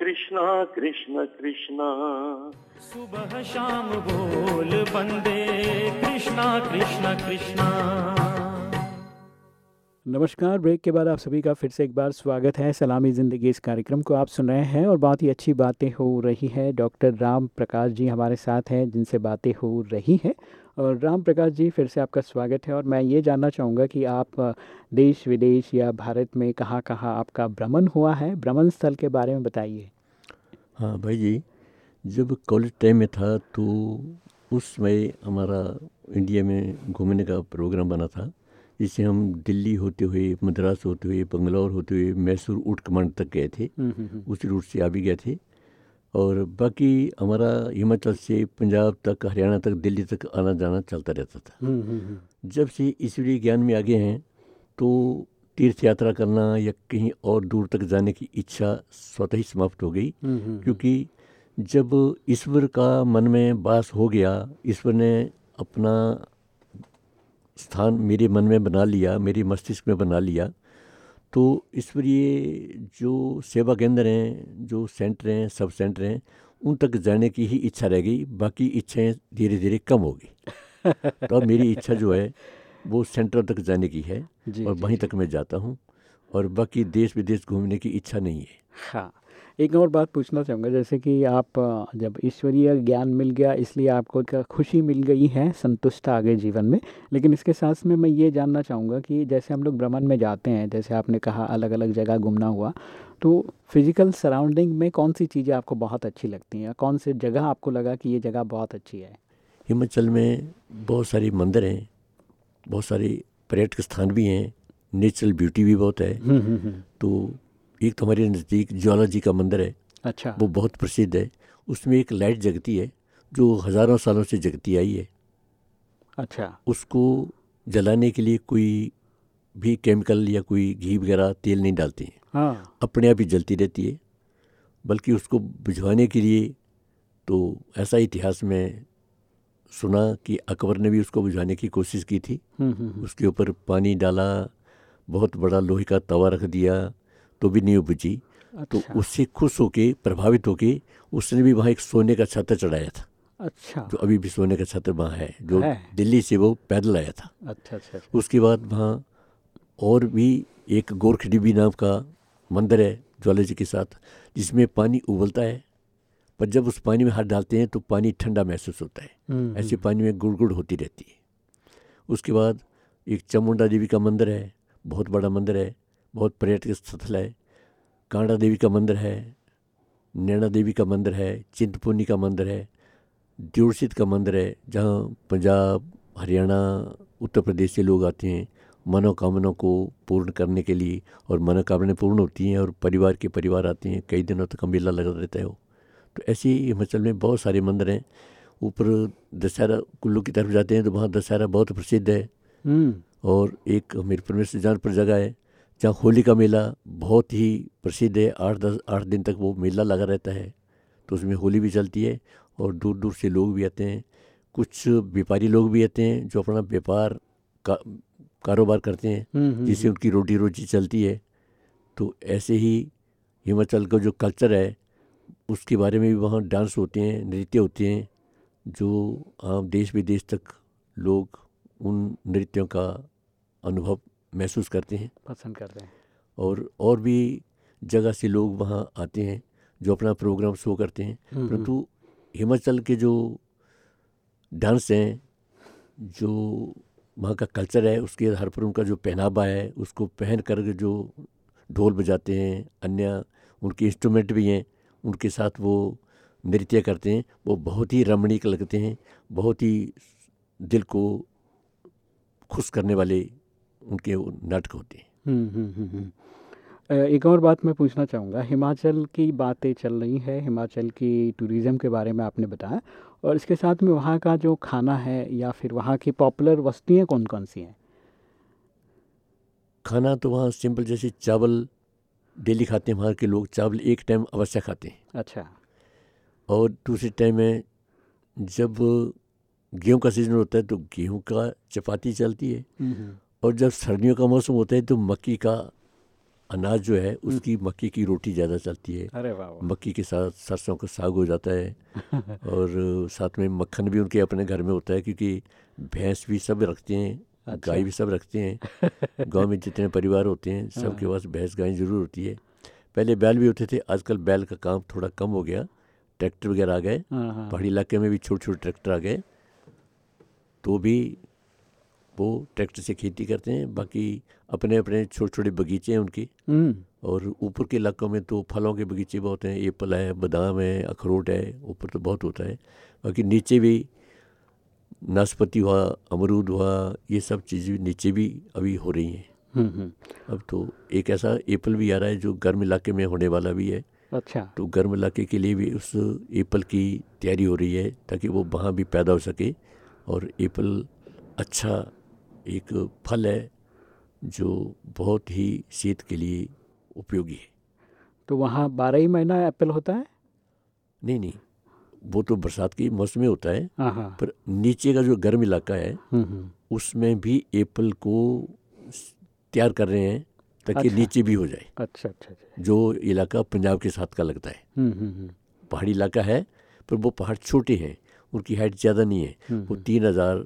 कृष्णा कृष्ण कृष्णा। सुबह शाम बोल बंदे कृष्णा कृष्णा कृष्णा। नमस्कार ब्रेक के बाद आप सभी का फिर से एक बार स्वागत है सलामी ज़िंदगी इस कार्यक्रम को आप सुन रहे हैं और बहुत ही अच्छी बातें हो रही है। डॉक्टर राम प्रकाश जी हमारे साथ हैं जिनसे बातें हो रही हैं। राम प्रकाश जी फिर से आपका स्वागत है। और मैं ये जानना चाहूँगा कि आप देश विदेश या भारत में कहाँ कहाँ आपका भ्रमण हुआ है? भ्रमण स्थल के बारे में बताइए। हाँ भाई जी जब कॉलेज टाइम में था तो उस समय हमारा इंडिया में घूमने का प्रोग्राम बना था। जिससे हम दिल्ली होते हुए मद्रास होते हुए बंगलौर होते हुए मैसूर ऊट कमांड तक गए थे। उसी रूट से आ भी गए थे। और बाकी हमारा हिमाचल से पंजाब तक हरियाणा तक दिल्ली तक आना जाना चलता रहता था। जब से ईश्वरीय ज्ञान में आगे हैं तो तीर्थ यात्रा करना या कहीं और दूर तक जाने की इच्छा स्वतः ही समाप्त हो गई। क्योंकि जब ईश्वर का मन में वास हो गया ईश्वर ने अपना स्थान मेरे मन में बना लिया मेरे मस्तिष्क में बना लिया तो इस पर ये जो सेवा केंद्र हैं जो सेंटर हैं सब सेंटर हैं उन तक जाने की ही इच्छा रह गई बाकी इच्छाएँ धीरे धीरे कम होगी तो मेरी इच्छा जो है वो सेंटर तक जाने की है जी और वहीं तक मैं जाता हूँ और बाकी देश विदेश घूमने की इच्छा नहीं है। हाँ। एक और बात पूछना चाहूँगा जैसे कि आप जब ईश्वरीय ज्ञान मिल गया इसलिए आपको क्या खुशी मिल गई है संतुष्ट आ गए जीवन में। लेकिन इसके साथ में मैं ये जानना चाहूँगा कि जैसे हम लोग भ्रमण में जाते हैं जैसे आपने कहा अलग अलग जगह घूमना हुआ तो फ़िज़िकल सराउंडिंग में कौन सी चीज़ें आपको बहुत अच्छी लगती हैं? कौन सी जगह आपको लगा कि ये जगह बहुत अच्छी है? हिमाचल में बहुत सारी मंदिर हैं बहुत सारे पर्यटक स्थान भी हैं नेचुरल ब्यूटी भी बहुत है। हम्म हम्म हम्म, तो एक तो हमारे नज़दीक ज्वाला जी का मंदिर है। अच्छा। वो बहुत प्रसिद्ध है। उसमें एक लाइट जगती है जो हज़ारों सालों से जगती आई है। अच्छा। उसको जलाने के लिए कोई भी केमिकल या कोई घी वगैरह तेल नहीं डालते हैं। हाँ। अपने आप ही जलती रहती है। बल्कि उसको बुझवाने के लिए तो ऐसा इतिहास में सुना कि अकबर ने भी उसको बुझाने की कोशिश की थी। हम्म हम्म हम्म, उसके ऊपर पानी डाला बहुत बड़ा लोहे का तवा रख दिया तो भी नहीं बुझी तो अच्छा। उससे खुश होके प्रभावित होके उसने भी वहाँ एक सोने का छत्र चढ़ाया था। अच्छा। जो अभी भी सोने का छत्र वहाँ है जो है। दिल्ली से वो पैदल आया था। अच्छा अच्छा उसके बाद वहाँ और भी एक गोरखडीबी नाम का मंदिर है ज्वाला जी के साथ जिसमें पानी उबलता है पर जब उस पानी में हाथ डालते हैं तो पानी ठंडा महसूस होता है। हम्म, ऐसे पानी में गुड़गुड़ होती रहती है। उसके बाद एक चामुंडा देवी का मंदिर है बहुत बड़ा मंदिर है बहुत पर्यटक स्थल है। कांडा देवी का मंदिर है नैना देवी का मंदिर है चिंतपूर्णी का मंदिर है द्योड़सित का मंदिर है जहाँ पंजाब हरियाणा उत्तर प्रदेश से लोग आते हैं मनोकामनाओं को पूर्ण करने के लिए और मनोकामनाएँ पूर्ण होती हैं और परिवार के परिवार आते हैं। कई दिनों तक मेला लगा रहता है वो। तो ऐसे ही हिमाचल में बहुत सारे मंदिर हैं। ऊपर दशहरा कुल्लू की तरफ़ जाते हैं तो वहाँ दशहरा बहुत प्रसिद्ध है। हम्म। और एक हमीरपुर में सुजानपुर जगह है। जहाँ होली का मेला बहुत ही प्रसिद्ध है आठ दस आठ दिन तक वो मेला लगा रहता है तो उसमें होली भी चलती है और दूर दूर से लोग भी आते हैं। कुछ व्यापारी लोग भी आते हैं जो अपना व्यापार का कारोबार करते हैं हम्म, हम्म, जिससे उनकी रोटी रोजी चलती है। तो ऐसे ही हिमाचल का जो कल्चर है उसके बारे में भी वहाँ डांस होते हैं नृत्य होते हैं जो आम देश विदेश तक लोग उन नृत्यों का अनुभव महसूस करते हैं। पसंद करते हैं। और और भी जगह से लोग वहाँ आते हैं जो अपना प्रोग्राम शो करते हैं। हम्म, परंतु हिमाचल के जो डांस हैं जो वहाँ का कल्चर है उसके आधार पर उनका जो पहनावा है उसको पहन कर जो ढोल बजाते हैं अन्य उनके इंस्ट्रूमेंट भी हैं उनके साथ वो नृत्य करते हैं वो बहुत ही रमणीक लगते हैं बहुत ही दिल को खुश करने वाले उनके नाटक होते हैं। हम्म, हम्म, हम्म, एक और बात मैं पूछना चाहूँगा। हिमाचल की बातें चल रही है हिमाचल की टूरिज़्म के बारे में आपने बताया और इसके साथ में वहाँ का जो खाना है या फिर वहाँ की पॉपुलर वस्तुएँ कौन कौन सी हैं? खाना तो वहाँ सिंपल जैसे चावल डेली खाते हैं वहाँ के लोग चावल एक टाइम अवश्य खाते हैं। अच्छा। और दूसरे टाइम में जब गेहूँ का सीज़न होता है तो गेहूँ का चपाती चलती है। और जब सर्दियों का मौसम होता है तो मक्की का अनाज जो है उसकी मक्की की रोटी ज़्यादा चलती है। अरे मक्की के साथ सरसों का साग हो जाता है। और साथ में मक्खन भी उनके अपने घर में होता है क्योंकि भैंस भी सब रखते हैं अच्छा। गाय भी सब रखते हैं। गाँव में जितने परिवार होते हैं सबके पास भैंस गाय ज़रूर होती है। पहले बैल भी होते थे आजकल बैल का काम थोड़ा कम हो गया। ट्रैक्टर वगैरह आ गए। हाँ हाँ। पहाड़ी इलाके में भी छोटे छोटे ट्रैक्टर आ गए। तो भी वो ट्रैक्टर से खेती करते हैं बाकी अपने अपने छोटे छोटे बगीचे हैं उनके। हम्म, और ऊपर के इलाकों में तो फलों के बगीचे बहुत हैं एप्पल है बादाम है अखरोट है ऊपर तो बहुत होता है। बाकी नीचे भी नाशपाती हुआ अमरूद हुआ ये सब चीज़ें नीचे भी अभी हो रही हैं। हम्म, हम्म, अब तो एक ऐसा एप्पल भी आ रहा है जो गर्म इलाके में होने वाला भी है। अच्छा। तो गर्म इलाके के लिए भी उस एप्पल की तैयारी हो रही है ताकि वो वहाँ भी पैदा हो सके और एप्पल अच्छा एक फल है जो बहुत ही सेहत के लिए उपयोगी है। तो वहाँ बारह ही महीना एप्पल होता है? नहीं नहीं वो तो बरसात के मौसम में होता है हाँ हाँ। पर नीचे का जो गर्म इलाका है हम्म, हम्म, उसमें भी एप्पल को तैयार कर रहे हैं ताकि अच्छा। नीचे भी हो जाए। अच्छा अच्छा अच्छा। जो इलाका पंजाब के साथ का लगता है। हम्म पहाड़ी इलाका है पर वो पहाड़ छोटे हैं उनकी हाइट ज़्यादा नहीं है वो तीन हज़ार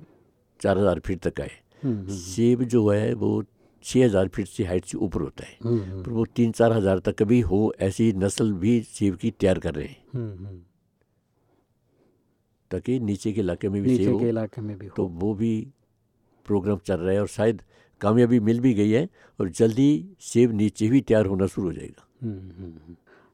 चार हज़ार फीट तक का है। सेब जो है वो छः हज़ार फीट से हाइट से ऊपर होता है। पर वो तीन चार हज़ार तक कभी हो ऐसी नस्ल भी सेब की तैयार कर रहे हैं। ताकि नीचे के इलाके में भी नीचे सेब के इलाके में भी हो। तो वो भी प्रोग्राम चल रहा है और शायद कामयाबी मिल भी गई है और जल्दी सेब नीचे भी तैयार होना शुरू हो जाएगा।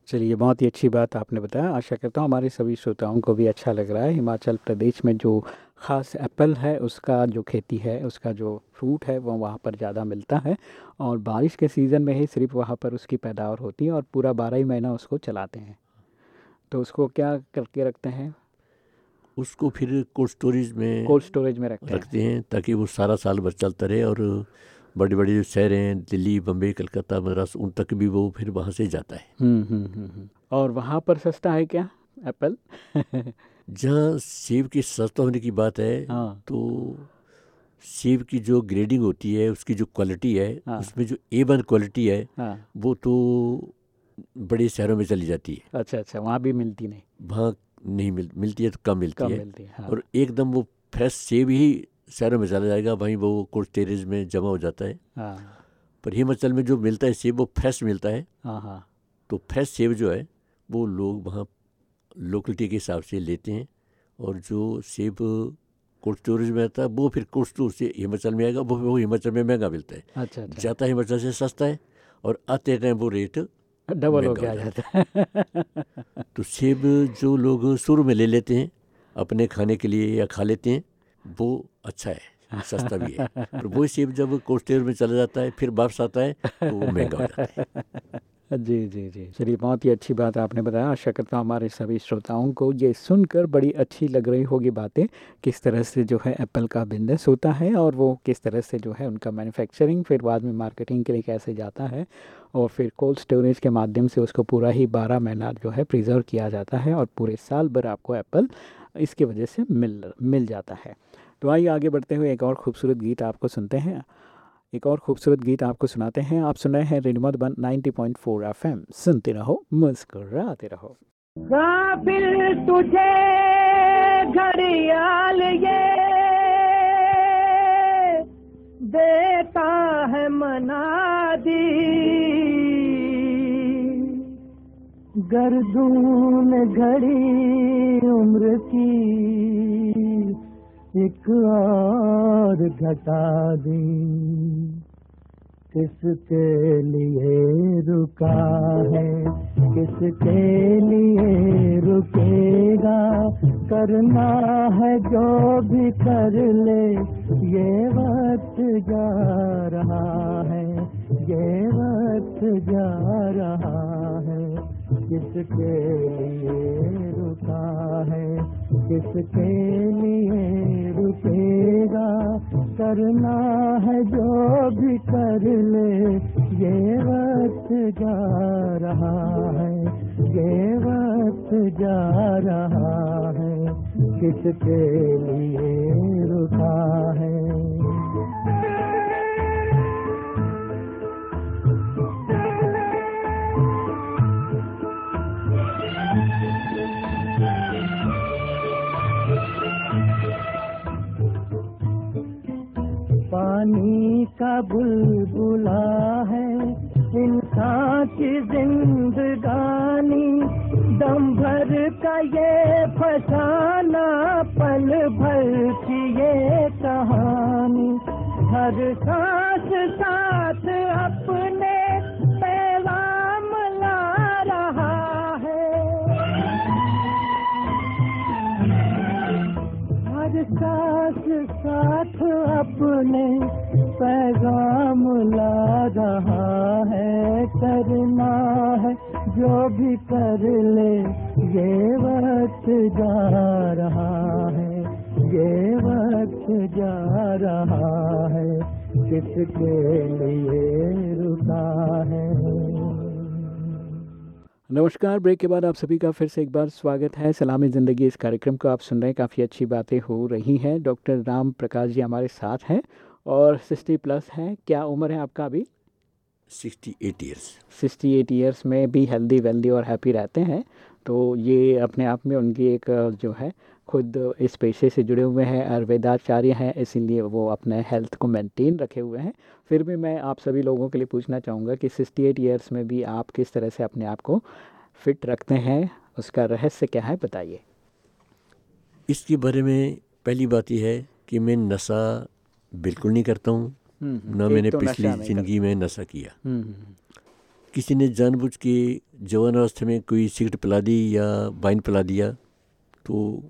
चलिए बहुत ही अच्छी बात आपने बताया। आशा करता हूँ हमारे सभी श्रोताओं को भी अच्छा लग रहा है। हिमाचल प्रदेश में जो ख़ास एप्पल है उसका जो खेती है उसका जो फ्रूट है वो वहाँ पर ज़्यादा मिलता है और बारिश के सीज़न में ही सिर्फ़ वहाँ पर उसकी पैदावार होती है और पूरा बारह ही महीना उसको चलाते हैं। तो उसको क्या करके रखते हैं? उसको फिर कोल्ड स्टोरेज में कोल्ड स्टोरेज में रखते हैं। रखते हैं ताकि वो सारा साल भर चलता रहे और बड़ी बड़े जो शहरें हैं दिल्ली बम्बई कलकत्ता मद्रास उन तक भी वो फिर वहाँ से जाता है। हम्म हम्म हम्म हम्म। और वहाँ पर सस्ता है क्या एप्पल? जहाँ सेब की सस्ता होने की बात है हाँ। तो सेब की जो ग्रेडिंग होती है उसकी जो क्वालिटी है हाँ। उसमें जो ए वन क्वालिटी है हाँ। वो तो बड़े शहरों में चली जाती है। अच्छा अच्छा वहाँ भी मिलती नहीं। वहाँ नहीं मिल मिलती है तो कम मिलती कम है। मिलती है हाँ। और एकदम वो फ्रेश सेब ही शहरों में चला जाएगा वहीं वो कोल्ड स्टोरेज में जमा हो जाता है। हाँ। पर हिमाचल में जो मिलता है सेब वो फ्रेश मिलता है। हाँ हाँ। तो फ्रेश सेब जो है वो लोग वहाँ लोकलिटी के हिसाब से लेते हैं और जो सेब कोल्ड स्टोरेज में आता है वो फिर कोल्ड स्टोर से हिमाचल में आएगा वो वो हिमाचल में महँगा मिलता है। अच्छा अच्छा। जाता हिमाचल से सस्ता है और आते टाइम वो रेट डबल हो गया जाता है। तो सेब जो लोग शुरू में ले लेते हैं अपने खाने के लिए या खा लेते हैं वो अच्छा है, सस्ता भी है। और वही सेब जब कोल्ड स्टोर में चला जाता है, फिर वापस आता है तो वो महँगा हो जाता है। जी जी जी। चलिए, बहुत ही अच्छी बात आपने बताया। आशा करता हूँ हमारे सभी श्रोताओं को ये सुनकर बड़ी अच्छी लग रही होगी बातें, किस तरह से जो है एप्पल का बिज़नेस होता है और वो किस तरह से जो है उनका मैन्युफैक्चरिंग फिर बाद में मार्केटिंग के लिए कैसे जाता है और फिर कोल्ड स्टोरेज के माध्यम से उसको पूरा ही बारह महीना जो है प्रिजर्व किया जाता है और पूरे साल भर आपको एप्पल इसकी वजह से मिल मिल जाता है। तो आइए आगे बढ़ते हुए एक और खूबसूरत गीत आपको सुनते हैं। एक और खूबसूरत गीत आपको सुनाते हैं। आप सुन रहे हैं रेडियो मधुबन 90.4 एफएम। सुनते रहो, मुस्कुराते रहो। तुझे, घड़ियाल ये देता है मना दी। गर्दून घड़ी उम्र की एक और घटा दी। किसके लिए रुका है? किसके लिए रुकेगा? करना है जो भी कर ले। ये वक्त जा रहा है, ये वक्त जा रहा है। किसके लिए रुका है? किसके लिए रुकेगा? करना है जो भी कर ले। ये वक्त जा रहा है। ये वक्त जा रहा है। किसके लिए रुका है? पानी का बुलबुला है। इंसान की जिंदगानी, दम भर का ये फसाना, पल भर की ये कहानी। हर सांस साथ अपने साथ अपने पैगाम ला रहा है करना है, जो भी कर ले, ये वक्त जा रहा है, ये वक्त जा रहा है किसके लिए रुका है। नमस्कार ब्रेक के बाद आप सभी का फिर से एक बार स्वागत है। सलामी ज़िंदगी इस कार्यक्रम को आप सुन रहे हैं। काफ़ी अच्छी बातें हो रही हैं। डॉक्टर राम प्रकाश जी हमारे साथ हैं और सिक्सटी प्लस हैं। क्या उम्र है आपका अभी? Sixty eight years sixty eight years में भी हेल्दी वेल्दी और हैप्पी रहते हैं। तो ये अपने आप में उनकी एक जो है खुद इस पेशे से जुड़े हुए हैं आयुर्वेदाचार्य हैं इसीलिए वो अपने हेल्थ को मेंटेन रखे हुए हैं। फिर भी मैं आप सभी लोगों के लिए पूछना चाहूँगा कि सिक्सटी एट ईयर्स में भी आप किस तरह से अपने आप को फिट रखते हैं उसका रहस्य क्या है बताइए। इसके बारे में पहली बात यह है कि मैं नशा बिल्कुल नहीं करता हूँ हम्म, ना मैंने तो पिछली ज़िंदगी में नशा किया। हम्म, हम्म, किसी ने जानबूझ के जवान अवस्था में कोई सिगरेट पिला दी या वाइन पिला दिया तो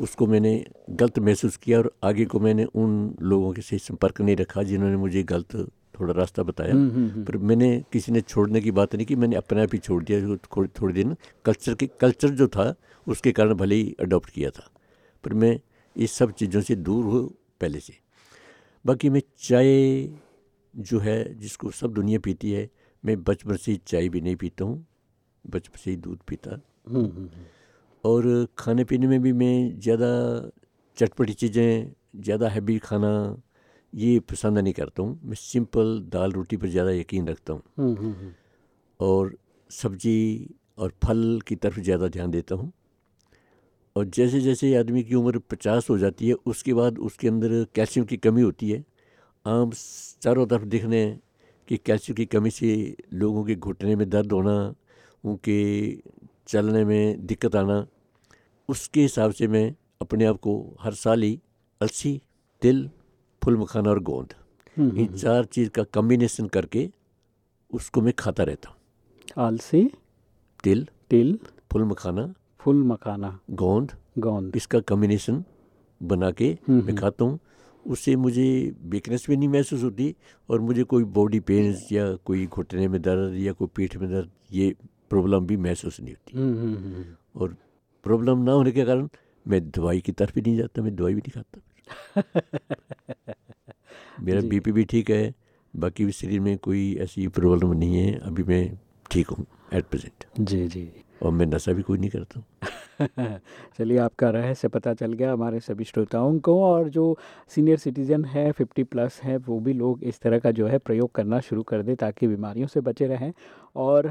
उसको मैंने गलत महसूस किया और आगे को मैंने उन लोगों के से संपर्क नहीं रखा जिन्होंने मुझे गलत थोड़ा रास्ता बताया हम्म, हम्म, हम्म। पर मैंने किसी ने छोड़ने की बात नहीं की मैंने अपने आप ही छोड़ दिया थोड़े दिन कल्चर के कल्चर जो था उसके कारण भले ही अडॉप्ट किया था पर मैं इस सब चीज़ों से दूर हूँ पहले से बाकी मैं चाय जो है जिसको सब दुनिया पीती है मैं बचपन से चाय भी नहीं पीता हूँ बचपन से ही दूध पीता। और खाने पीने में भी मैं ज़्यादा चटपटी चीज़ें ज़्यादा हैवी खाना ये पसंद नहीं करता हूँ। मैं सिंपल दाल रोटी पर ज़्यादा यकीन रखता हूँ। हम्म, हम्म, हम्म। और सब्ज़ी और फल की तरफ़ ज़्यादा ध्यान देता हूँ। और जैसे जैसे आदमी की उम्र पचास हो जाती है उसके बाद उसके अंदर कैल्शियम की कमी होती है। आम चारों तरफ़ देखने कि कैल्शियम की कमी से लोगों के घुटने में दर्द होना उनके चलने में दिक्कत आना उसके हिसाब से मैं अपने आप को हर साल ही अलसी तिल फुल मखाना और गोंद हम्म, इन चार चीज़ का कम्बिनेशन करके उसको मैं खाता रहता हूँ। आलसी तिल तिल फुल मखाना फुल मखाना गोंद गोंद। इसका कम्बिनेशन बना के हम्म, मैं खाता हूँ। उससे मुझे वीकनेस भी नहीं महसूस होती और मुझे कोई बॉडी पेन्स या कोई घुटने में दर्द या कोई पीठ में दर्द ये प्रॉब्लम भी महसूस नहीं होती। हम्म, हम्म, हम्म। और प्रॉब्लम ना होने के कारण मैं दवाई की तरफ़ भी नहीं जाता मैं दवाई भी नहीं खाता। मेरा। बीपी भी ठीक है बाकी भी शरीर में कोई ऐसी प्रॉब्लम नहीं है अभी मैं ठीक हूँ एट प्रेजेंट जी जी। और मैं नशा भी कोई नहीं करता। हूँ चलिए आपका रहस्य पता चल गया हमारे सभी श्रोताओं को और जो सीनियर सिटीज़न है फिफ्टी प्लस है वो भी लोग इस तरह का जो है प्रयोग करना शुरू कर दें ताकि बीमारियों से बचे रहें। और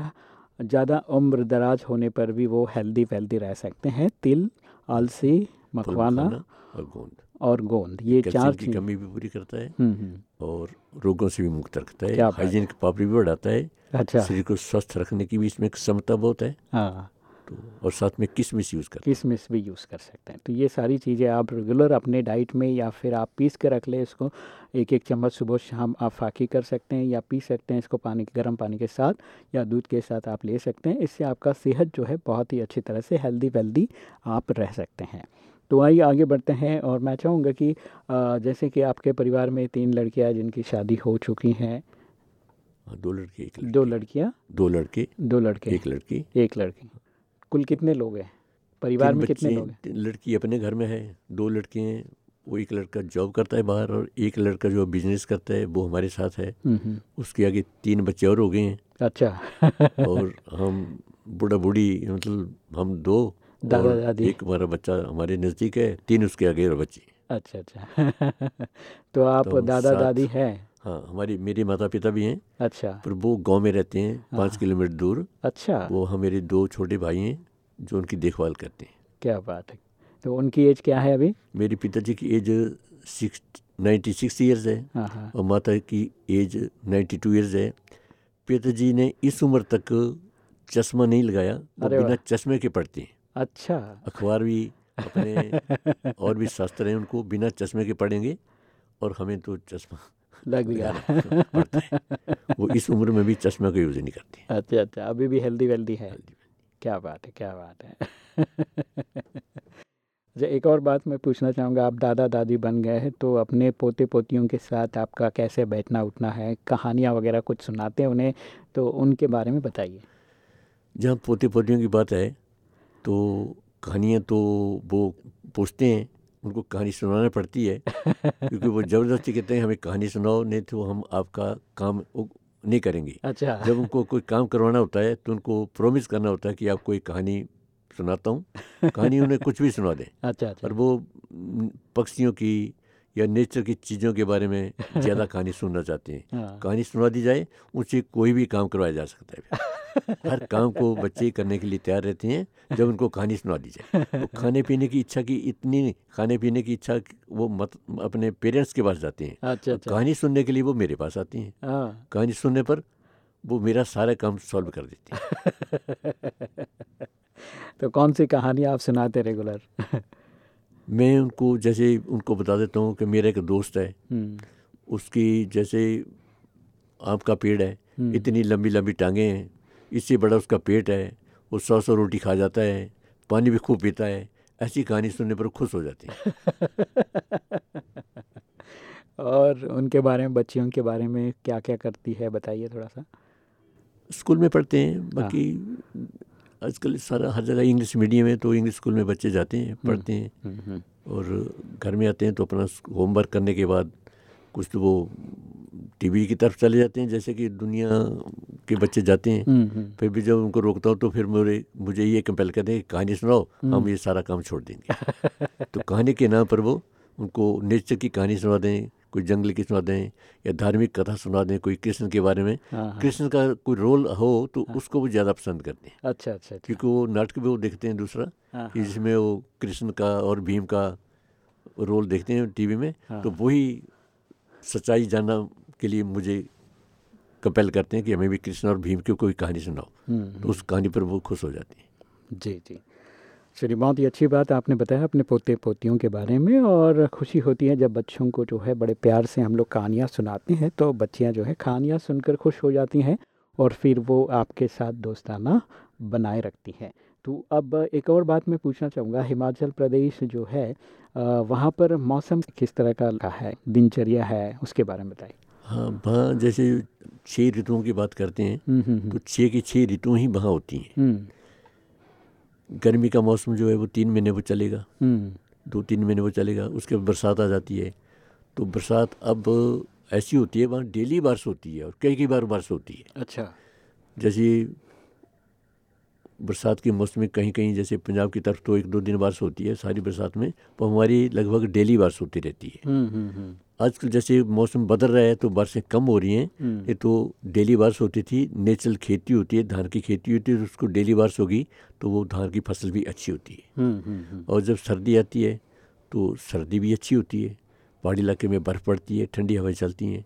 ज़्यादा उम्र दराज होने पर भी वो हेल्दी वेल्दी रह सकते हैं। तिल आलसी मखवाना मखाना और गोंद। और गोंद ये चार की कमी भी पूरी करता है हम्म हम्म। और रोगों से भी मुक्त रखता है। हाइजीन की पापड़ी भी बढ़ाता है। अच्छा। शरीर को स्वस्थ रखने की भी इसमें क्षमता बहुत है। हाँ। तो और साथ में किशमिश यूज़ कर किशमिश भी यूज़ कर सकते हैं। तो ये सारी चीज़ें आप रेगुलर अपने डाइट में या फिर आप पीस के रख लें इसको एक एक चम्मच सुबह शाम आप फाकी कर सकते हैं या पी सकते हैं इसको पानी गर्म पानी के साथ या दूध के साथ आप ले सकते हैं। इससे आपका सेहत जो है बहुत ही अच्छी तरह से हेल्दी वेल्दी आप रह सकते हैं। तो आइए आगे बढ़ते हैं और मैं चाहूँगा कि जैसे कि आपके परिवार में तीन लड़कियाँ जिनकी शादी हो चुकी हैं। हाँ, दो लड़के एक लड़की। दो लड़कियाँ। दो लड़के। दो लड़के। एक लड़की। एक लड़की। कुल कितने लोग हैं? परिवार में कितने लोग हैं लड़की अपने घर में है दो लड़के हैं वो एक लड़का जॉब करता है बाहर और एक लड़का जो बिज़नेस करता है वो हमारे साथ है। हम्म, हम्म, उसके आगे तीन बच्चे और हो गए हैं। अच्छा। और हम बूढ़ा बूढ़ी मतलब हम दो दादा दादी। एक हमारा बच्चा हमारे नज़दीक है तीन उसके आगे और बच्चे अच्छा अच्छा। तो आप तो दादा दादी हैं? हाँ हमारी मेरे माता पिता भी हैं। अच्छा। पर वो गाँव में रहते हैं पाँच हाँ। किलोमीटर दूर। अच्छा। वो हम मेरे दो छोटे भाई हैं जो उनकी देखभाल करते हैं। क्या बात है। तो उनकी एज क्या है अभी? मेरे पिताजी की age six ninety six years है। हाँ हाँ। और माता की एज नाइन्टी टू ईयर्स है। पिताजी ने इस उम्र तक चश्मा नहीं लगाया वो बिना चश्मे के पढ़ते हैं। अच्छा। अखबार भी अपने और भी शास्त्र हैं उनको बिना चश्मे के पढ़ेंगे। और हमें तो चश्मा लग गया। वो इस उम्र में भी चश्मा का यूज़ नहीं करते। अच्छा अच्छा अभी भी हेल्दी वेल्दी है। क्या बात है क्या बात है। अच्छा एक और बात मैं पूछना चाहूँगा। आप दादा दादी बन गए हैं तो अपने पोते पोतियों के साथ आपका कैसे बैठना उठना है? कहानियाँ वगैरह कुछ सुनाते हैं उन्हें तो उनके बारे में बताइए। जहाँ पोते पोतियों की बात है तो कहानियाँ तो वो पूछते हैं उनको कहानी सुनाना पड़ती है क्योंकि वो ज़बरदस्ती कहते हैं हमें कहानी सुनाओ नहीं तो हम आपका काम नहीं करेंगे। अच्छा। जब उनको कोई काम करवाना होता है तो उनको प्रोमिस करना होता है कि आपको एक कहानी सुनाता हूँ। कहानी उन्हें कुछ भी सुना दें। अच्छा अच्छा। और वो पक्षियों की या नेचर की चीज़ों के बारे में ज़्यादा कहानी सुनना चाहते हैं। हाँ। कहानी सुना दी जाए उनसे कोई भी काम करवाया जा सकता है। हर काम को बच्चे करने के लिए तैयार रहते हैं जब उनको कहानी सुना दी जाए। तो खाने पीने की इच्छा की इतनी खाने पीने की इच्छा वो मत अपने पेरेंट्स के पास जाते हैं। अच्छा अच्छा। कहानी सुनने के लिए वो मेरे पास आती हैं। हाँ। कहानी सुनने पर वो मेरा सारा काम सॉल्व कर देती है। तो कौन सी कहानी आप सुनाते रेगुलर? मैं उनको जैसे उनको बता देता हूँ कि मेरा एक दोस्त है। हम्म, उसकी जैसे आम का पेड़ है। हम्म। इतनी लंबी लंबी टांगे हैं। इससे बड़ा उसका पेट है। वो सौ सौ रोटी खा जाता है। पानी भी खूब पीता है। ऐसी कहानी सुनने पर खुश हो जाती है। और उनके बारे में बच्चियों के बारे में क्या क्या करती है बताइए थोड़ा सा। स्कूल में पढ़ते हैं। बाकी आजकल सारा हर जगह इंग्लिश मीडियम है तो इंग्लिश स्कूल में बच्चे जाते हैं पढ़ते हैं हम्म, हम्म, और घर में आते हैं तो अपना होमवर्क करने के बाद कुछ तो वो टीवी की तरफ़ चले जाते हैं जैसे कि दुनिया के बच्चे जाते हैं। हम्म, हम्म, फिर भी जब उनको रोकता हूँ तो फिर मेरे मुझे ये कंपेल करते हैं कहानी सुनाओ हम ये सारा काम छोड़ देंगे। तो कहानी के नाम पर वो उनको नेचर की कहानी सुना दें कोई जंगल की सुना दें या धार्मिक कथा सुना दें कोई कृष्ण के बारे में। हाँ, हाँ। कृष्ण का कोई रोल हो तो उसको वो ज़्यादा पसंद करते हैं। अच्छा अच्छा अच्छा। क्योंकि वो नाटक भी वो देखते हैं दूसरा हाँ, कि जिसमें वो कृष्ण का और भीम का रोल देखते हैं टीवी में तो वही सच्चाई जानना के लिए मुझे कंपेल करते हैं कि हमें भी कृष्ण और भीम की कोई कहानी सुनाओ। हम्म, तो उस कहानी पर वो खुश हो जाती हैं। जी जी। चलिए बहुत ही अच्छी बात आपने बताया अपने पोते पोतियों के बारे में और खुशी होती है जब बच्चों को जो है बड़े प्यार से हम लोग कहानियाँ सुनाते हैं तो बच्चियाँ जो है कहानियाँ सुनकर खुश हो जाती हैं और फिर वो आपके साथ दोस्ताना बनाए रखती हैं। तो अब एक और बात मैं पूछना चाहूँगा हिमाचल प्रदेश जो है वहाँ पर मौसम किस तरह का है दिनचर्या है उसके बारे में बताइए। हाँ वहाँ जैसे छः ऋतुओं की बात करते हैं हम्म, हम्म, तो छः की छः ऋतुएँ ही वहाँ होती हैं। हम्म, गर्मी का मौसम जो है वो तीन महीने वो चलेगा। हम्म, दो तीन महीने वो चलेगा उसके बाद बरसात आ जाती है। तो बरसात अब ऐसी होती है वहाँ डेली बारिश होती है और कई कई बार बारिश होती है। अच्छा। जैसे बरसात के मौसम में कहीं कहीं जैसे पंजाब की तरफ़ तो एक दो दिन बारिश होती है सारी बरसात में पर हमारी लगभग डेली बारिश होती रहती है। हम्म, हम्म, आजकल जैसे मौसम बदल रहा है तो बारिशें कम हो रही हैं। हम्म। ये तो डेली बारिश होती थी नेचुरल खेती होती है धान की खेती होती है तो उसको डेली बारिश होगी तो वो धान की फ़सल भी अच्छी होती है। हम्म, हम्म, और जब सर्दी आती है तो सर्दी भी अच्छी होती है पहाड़ी इलाके में बर्फ़ पड़ती है ठंडी हवाएँ चलती हैं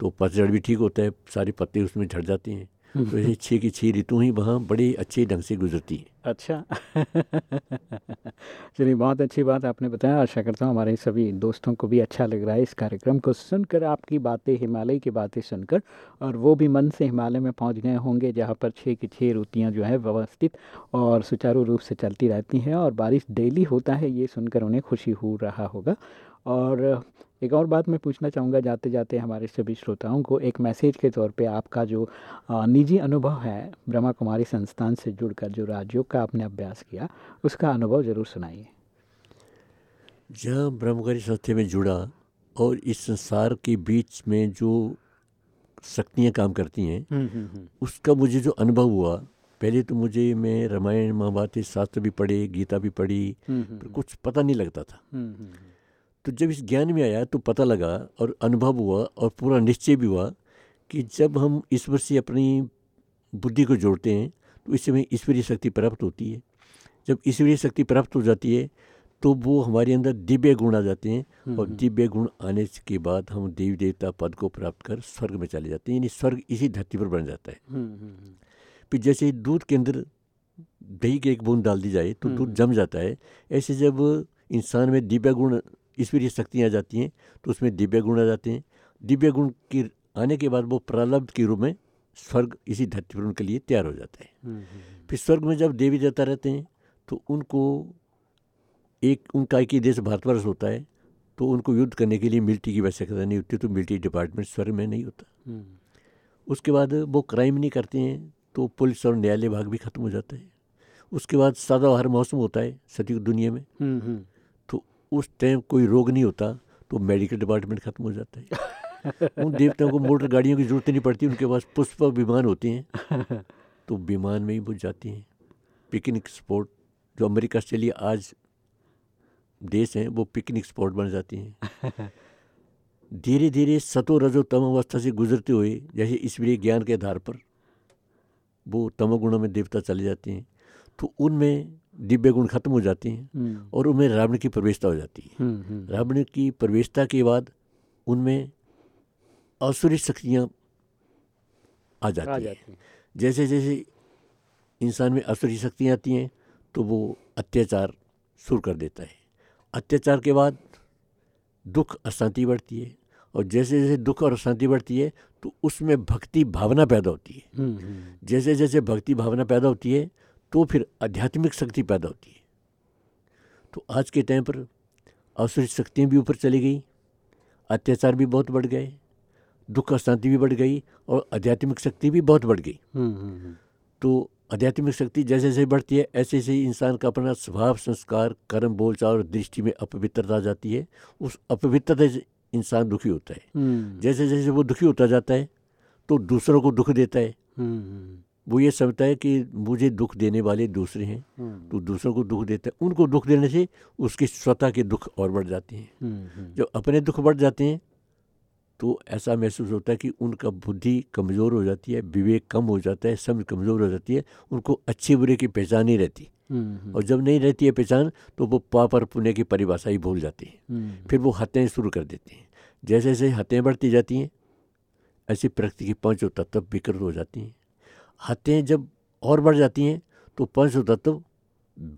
तो पतझड़ भी ठीक होता है सारे पत्ते उसमें झड़ जाते हैं। तो छः की छः ही वहाँ बड़े अच्छे ढंग से गुजरती हैं। अच्छा। चलिए, बहुत अच्छी बात आपने बताया। आशा करता हूँ हमारे सभी दोस्तों को भी अच्छा लग रहा है इस कार्यक्रम को सुनकर, आपकी बातें हिमालय की बातें सुनकर, और वो भी मन से हिमालय में पहुँच गए होंगे, जहाँ पर छः की छः ऋतुयाँ जो है व्यवस्थित और सुचारू रूप से चलती रहती हैं, और बारिश डेली होता है, ये सुनकर उन्हें खुशी हो रहा होगा। और एक और बात मैं पूछना चाहूँगा जाते जाते हमारे सभी श्रोताओं को एक मैसेज के तौर पे आपका जो निजी अनुभव है ब्रह्मा कुमारी संस्थान से जुड़कर जो राजयोग का आपने अभ्यास किया उसका अनुभव ज़रूर सुनाइए। जहाँ ब्रह्मकारी संस्था में जुड़ा और इस संसार के बीच में जो शक्तियाँ काम करती हैं उसका मुझे जो अनुभव हुआ पहले तो मुझे मैं रामायण महाभारत शास्त्र भी पढ़े गीता भी पढ़ी पर कुछ पता नहीं लगता था। तो जब इस ज्ञान में आया तो पता लगा और अनुभव हुआ और पूरा निश्चय भी हुआ कि जब हम ईश्वर से अपनी बुद्धि को जोड़ते हैं तो इससे हमें ईश्वरीय शक्ति प्राप्त होती है। जब ईश्वरीय शक्ति प्राप्त हो जाती है तो वो हमारे अंदर दिव्य गुण आ जाते हैं और दिव्य गुण आने के बाद हम देवी देवता पद को प्राप्त कर स्वर्ग में चले जाते हैं यानी स्वर्ग इसी धरती पर बन जाता है। फिर जैसे दूध के अंदर दही की एक बूंद डाल दी जाए तो दूध जम जाता है। ऐसे जब इंसान में दिव्य गुण ईश्वरीय शक्तियाँ आ जाती हैं तो उसमें दिव्य गुण आ जाते हैं। दिव्य गुण के आने के बाद वो प्रारब्ध के रूप में स्वर्ग इसी धरती पर उनके लिए तैयार हो जाता है। फिर स्वर्ग में जब देवी देवता रहते हैं तो उनको एक उनका एक ही देश भारतवर्ष होता है तो उनको युद्ध करने के लिए मिलिट्री की आवश्यकता नहीं होती तो मिलिट्री डिपार्टमेंट स्वर्ग में नहीं होता। उसके बाद वो क्राइम नहीं करते हैं तो पुलिस और न्यायालय भाग भी खत्म हो जाता है। उसके बाद सदाबहार मौसम होता है सतयुग दुनिया में। उस टाइम कोई रोग नहीं होता तो मेडिकल डिपार्टमेंट खत्म हो जाता है। उन देवताओं को मोटर गाड़ियों की ज़रूरत नहीं पड़ती उनके पास पुष्प विमान होते हैं। तो विमान में ही वो जाते हैं। पिकनिक स्पॉट जो अमेरिका से चलिए आज देश हैं वो पिकनिक स्पॉट बन जाती हैं। धीरे धीरे सतो रजो तम अवस्था से गुजरते हुए जैसे ईश्वरीय ज्ञान के आधार पर वो तमोगुणों में देवता चले जाते हैं। तो उनमें दिव्य गुण खत्म हो जाते हैं हम्म, और उनमें रावण की प्रवेशता हो जाती है। हम्म, हम्म, रावण की प्रवेशता के बाद उनमें असुरी शक्तियाँ आ आ जाती हैं। जाती हैं। जैसे जैसे इंसान में असुरी शक्तियाँ आती हैं तो वो अत्याचार शुरू कर देता है। अत्याचार के बाद दुख अशांति बढ़ती है और जैसे जैसे दुख और अशांति बढ़ती है तो उसमें भक्ति भावना पैदा होती है। जैसे जैसे भक्ति भावना पैदा होती है तो फिर आध्यात्मिक शक्ति पैदा होती है। तो आज के टाइम पर असुरी शक्तियाँ भी ऊपर चली गई अत्याचार भी बहुत बढ़ गए दुख अशांति भी बढ़ गई और आध्यात्मिक शक्ति भी बहुत बढ़ गई। हम्म, हम्म, हम्म, तो आध्यात्मिक शक्ति जैसे जैसे बढ़ती है ऐसे ऐसे इंसान का अपना स्वभाव संस्कार कर्म बोलचाल और दृष्टि में अपवित्रता आ जाती है। उस अपवित्रता से इंसान दुखी होता है। जैसे जैसे वो दुखी होता जाता है तो दूसरों को दुख देता है। वो ये समझता है कि मुझे दुख देने वाले दूसरे हैं हम्म, तो दूसरों को दुख देता है। उनको दुख देने से उसके स्वतः के दुख और बढ़ जाते हैं। हम्म, हम्म, जब अपने दुख बढ़ जाते हैं तो ऐसा महसूस होता है कि उनका बुद्धि कमज़ोर हो जाती है विवेक कम हो जाता है समझ कमज़ोर हो जाती है उनको अच्छे बुरे की पहचान नहीं रहती। हम्म, हम्म, और जब नहीं रहती है पहचान तो वो पाप और पुण्य की परिभाषा ही भूल जाते हैं। हम्म, फिर वो हत्याएँ शुरू कर देते हैं। जैसे जैसे हत्याएँ बढ़ती जाती हैं ऐसी प्रकृति की पाँचों तत्व विकृत हो जाती हैं। हत्याएँ जब और बढ़ जाती हैं तो पंच तत्व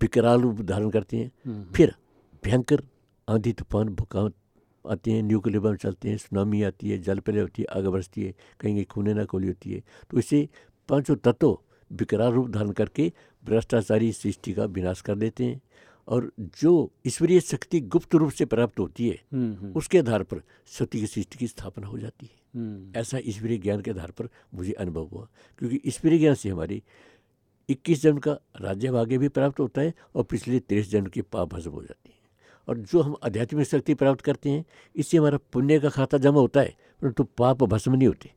विकराल रूप धारण करती हैं। हम्म, फिर भयंकर आंधी तूफ़ान भूकंप आते हैं न्यूक्लियर बम चलते हैं सुनामी आती है जल प्रलय होती है आग बरसती है कहीं कहीं खूने ना खोली होती है। तो इसे पंचों तत्व विकराल रूप धारण करके भ्रष्टाचारी सृष्टि का विनाश कर देते हैं। और जो ईश्वरीय शक्ति गुप्त रूप से प्राप्त होती है हम्म, हम्म, उसके आधार पर सत्य की सृष्टि की स्थापना हो जाती है। हम्म, ऐसा ईश्वरीय ज्ञान के आधार पर मुझे अनुभव हुआ क्योंकि ईश्वरीय ज्ञान से हमारी इक्कीस जन्म का राज्य भाग्य भी प्राप्त होता है और पिछले तेईस जन्म की पाप भस्म हो जाती है। और जो हम आध्यात्मिक शक्ति प्राप्त करते हैं इससे हमारा पुण्य का खाता जमा होता है परंतु पाप भस्म नहीं होते।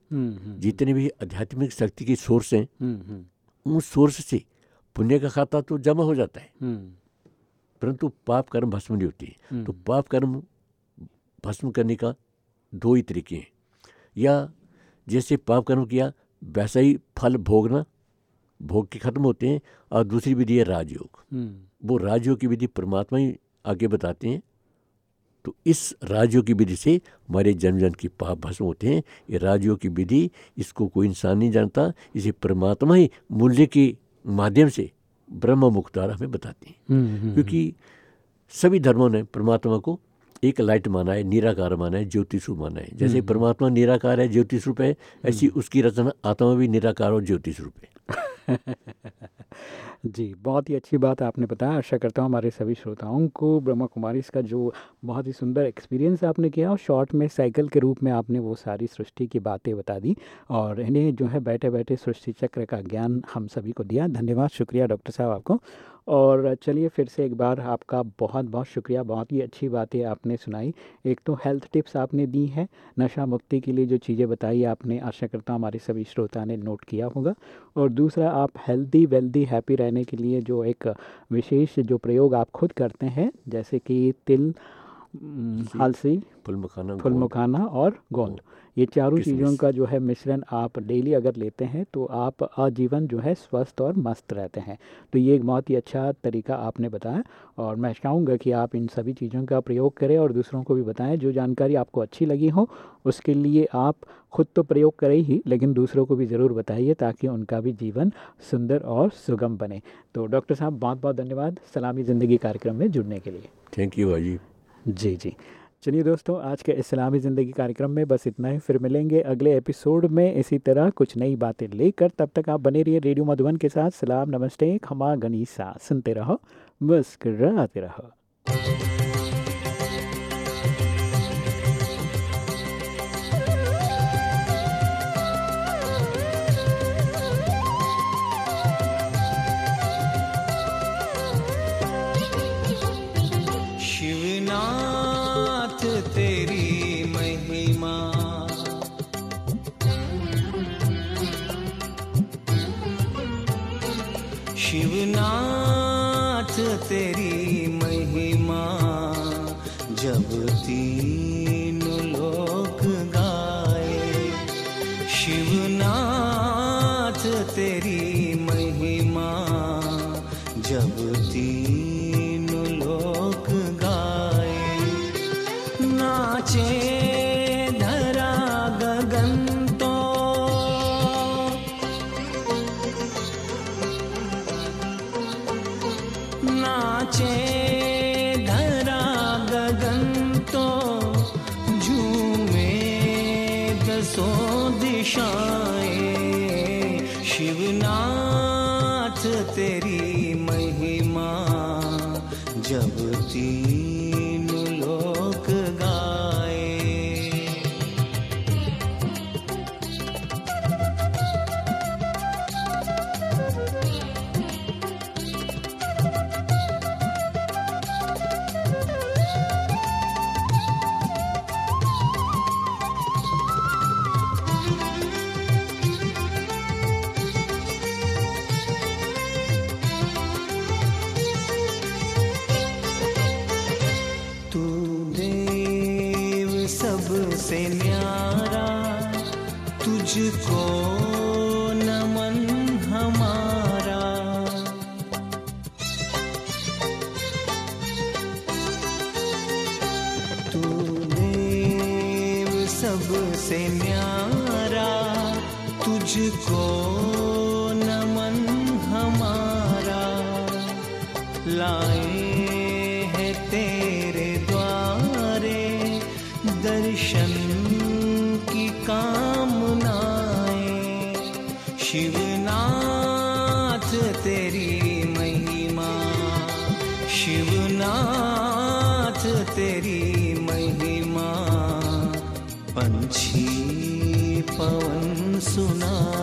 जितने भी आध्यात्मिक शक्ति की सोर्स हैं उन सोर्स से पुण्य का खाता तो जमा हो जाता है। परंतु पाप कर्म भस्म नहीं होती। हम्म, तो पाप कर्म भस्म करने का दो ही तरीके हैं। या जैसे पाप कर्म किया वैसा ही फल भोगना भोग के खत्म होते हैं और दूसरी विधि है राजयोग। हम्म, वो राजयोग की विधि परमात्मा ही आगे बताते हैं। तो इस राजयोग की विधि से हमारे जन्म जन की पाप भस्म होते हैं। ये राजयोग की विधि इसको कोई इंसान नहीं जानता। इसे परमात्मा ही मूल्य के माध्यम से ब्रह्म मुक्तार हमें बताती हैं। हम्म, हम्म, क्योंकि सभी धर्मों ने परमात्मा को एक लाइट माना है निराकार माना है ज्योतिषु माना है। जैसे परमात्मा निराकार है ज्योतिष रूप है ऐसी उसकी रचना आत्मा भी निराकार और ज्योतिष रूप है। जी, बहुत ही अच्छी बात आपने बताया। आशा करता हूँ हमारे सभी श्रोताओं को, ब्रह्मा कुमारी इसका जो बहुत ही सुंदर एक्सपीरियंस आपने किया और शॉर्ट में साइकिल के रूप में आपने वो सारी सृष्टि की बातें बता दी और इन्हें जो है बैठे बैठे सृष्टि चक्र का ज्ञान हम सभी को दिया। धन्यवाद, शुक्रिया डॉक्टर साहब आपको। और चलिए फिर से एक बार आपका बहुत बहुत शुक्रिया। बहुत ही अच्छी बातें आपने सुनाई। एक तो हेल्थ टिप्स आपने दी हैं। नशा मुक्ति के लिए जो चीज़ें बताई आपने आशा करता हूँ हमारे सभी श्रोता ने नोट किया होगा। और दूसरा आप हेल्दी वेल्दी हैप्पी रहने के लिए जो एक विशेष जो प्रयोग आप खुद करते हैं जैसे कि तिल जी। फुल। मखाना और गोंद। ये चारों चीज़ों का जो है मिश्रण आप डेली अगर लेते हैं तो आप आजीवन जो है स्वस्थ और मस्त रहते हैं। तो ये एक बहुत ही अच्छा तरीका आपने बताया और मैं चाहूँगा कि आप इन सभी चीज़ों का प्रयोग करें और दूसरों को भी बताएँ जो जानकारी आपको अच्छी लगी हो उसके लिए आप खुद तो प्रयोग करें ही लेकिन दूसरों को भी ज़रूर बताइए ताकि उनका भी जीवन सुंदर और सुगम बने। तो डॉक्टर साहब बहुत बहुत धन्यवाद सलामी ज़िंदगी कार्यक्रम में जुड़ने के लिए। थैंक यू भाजी जी जी। चलिए दोस्तों, आज के इस्लामी ज़िंदगी कार्यक्रम में बस इतना ही। फिर मिलेंगे अगले एपिसोड में इसी तरह कुछ नई बातें लेकर। तब तक आप बने रहिए रेडियो मधुबन के साथ। सलाम, नमस्ते, खमा गनीसा। सुनते रहो, मुस्कराते रहो। शिवनाथ तेरी महिमा। शिवनाथ तेरी महिमा। पंछी पवन सुना।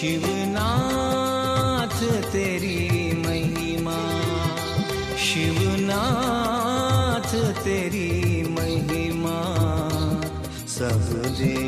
शिवनाथ तेरी महिमा। शिवनाथ तेरी महिमा। सब दे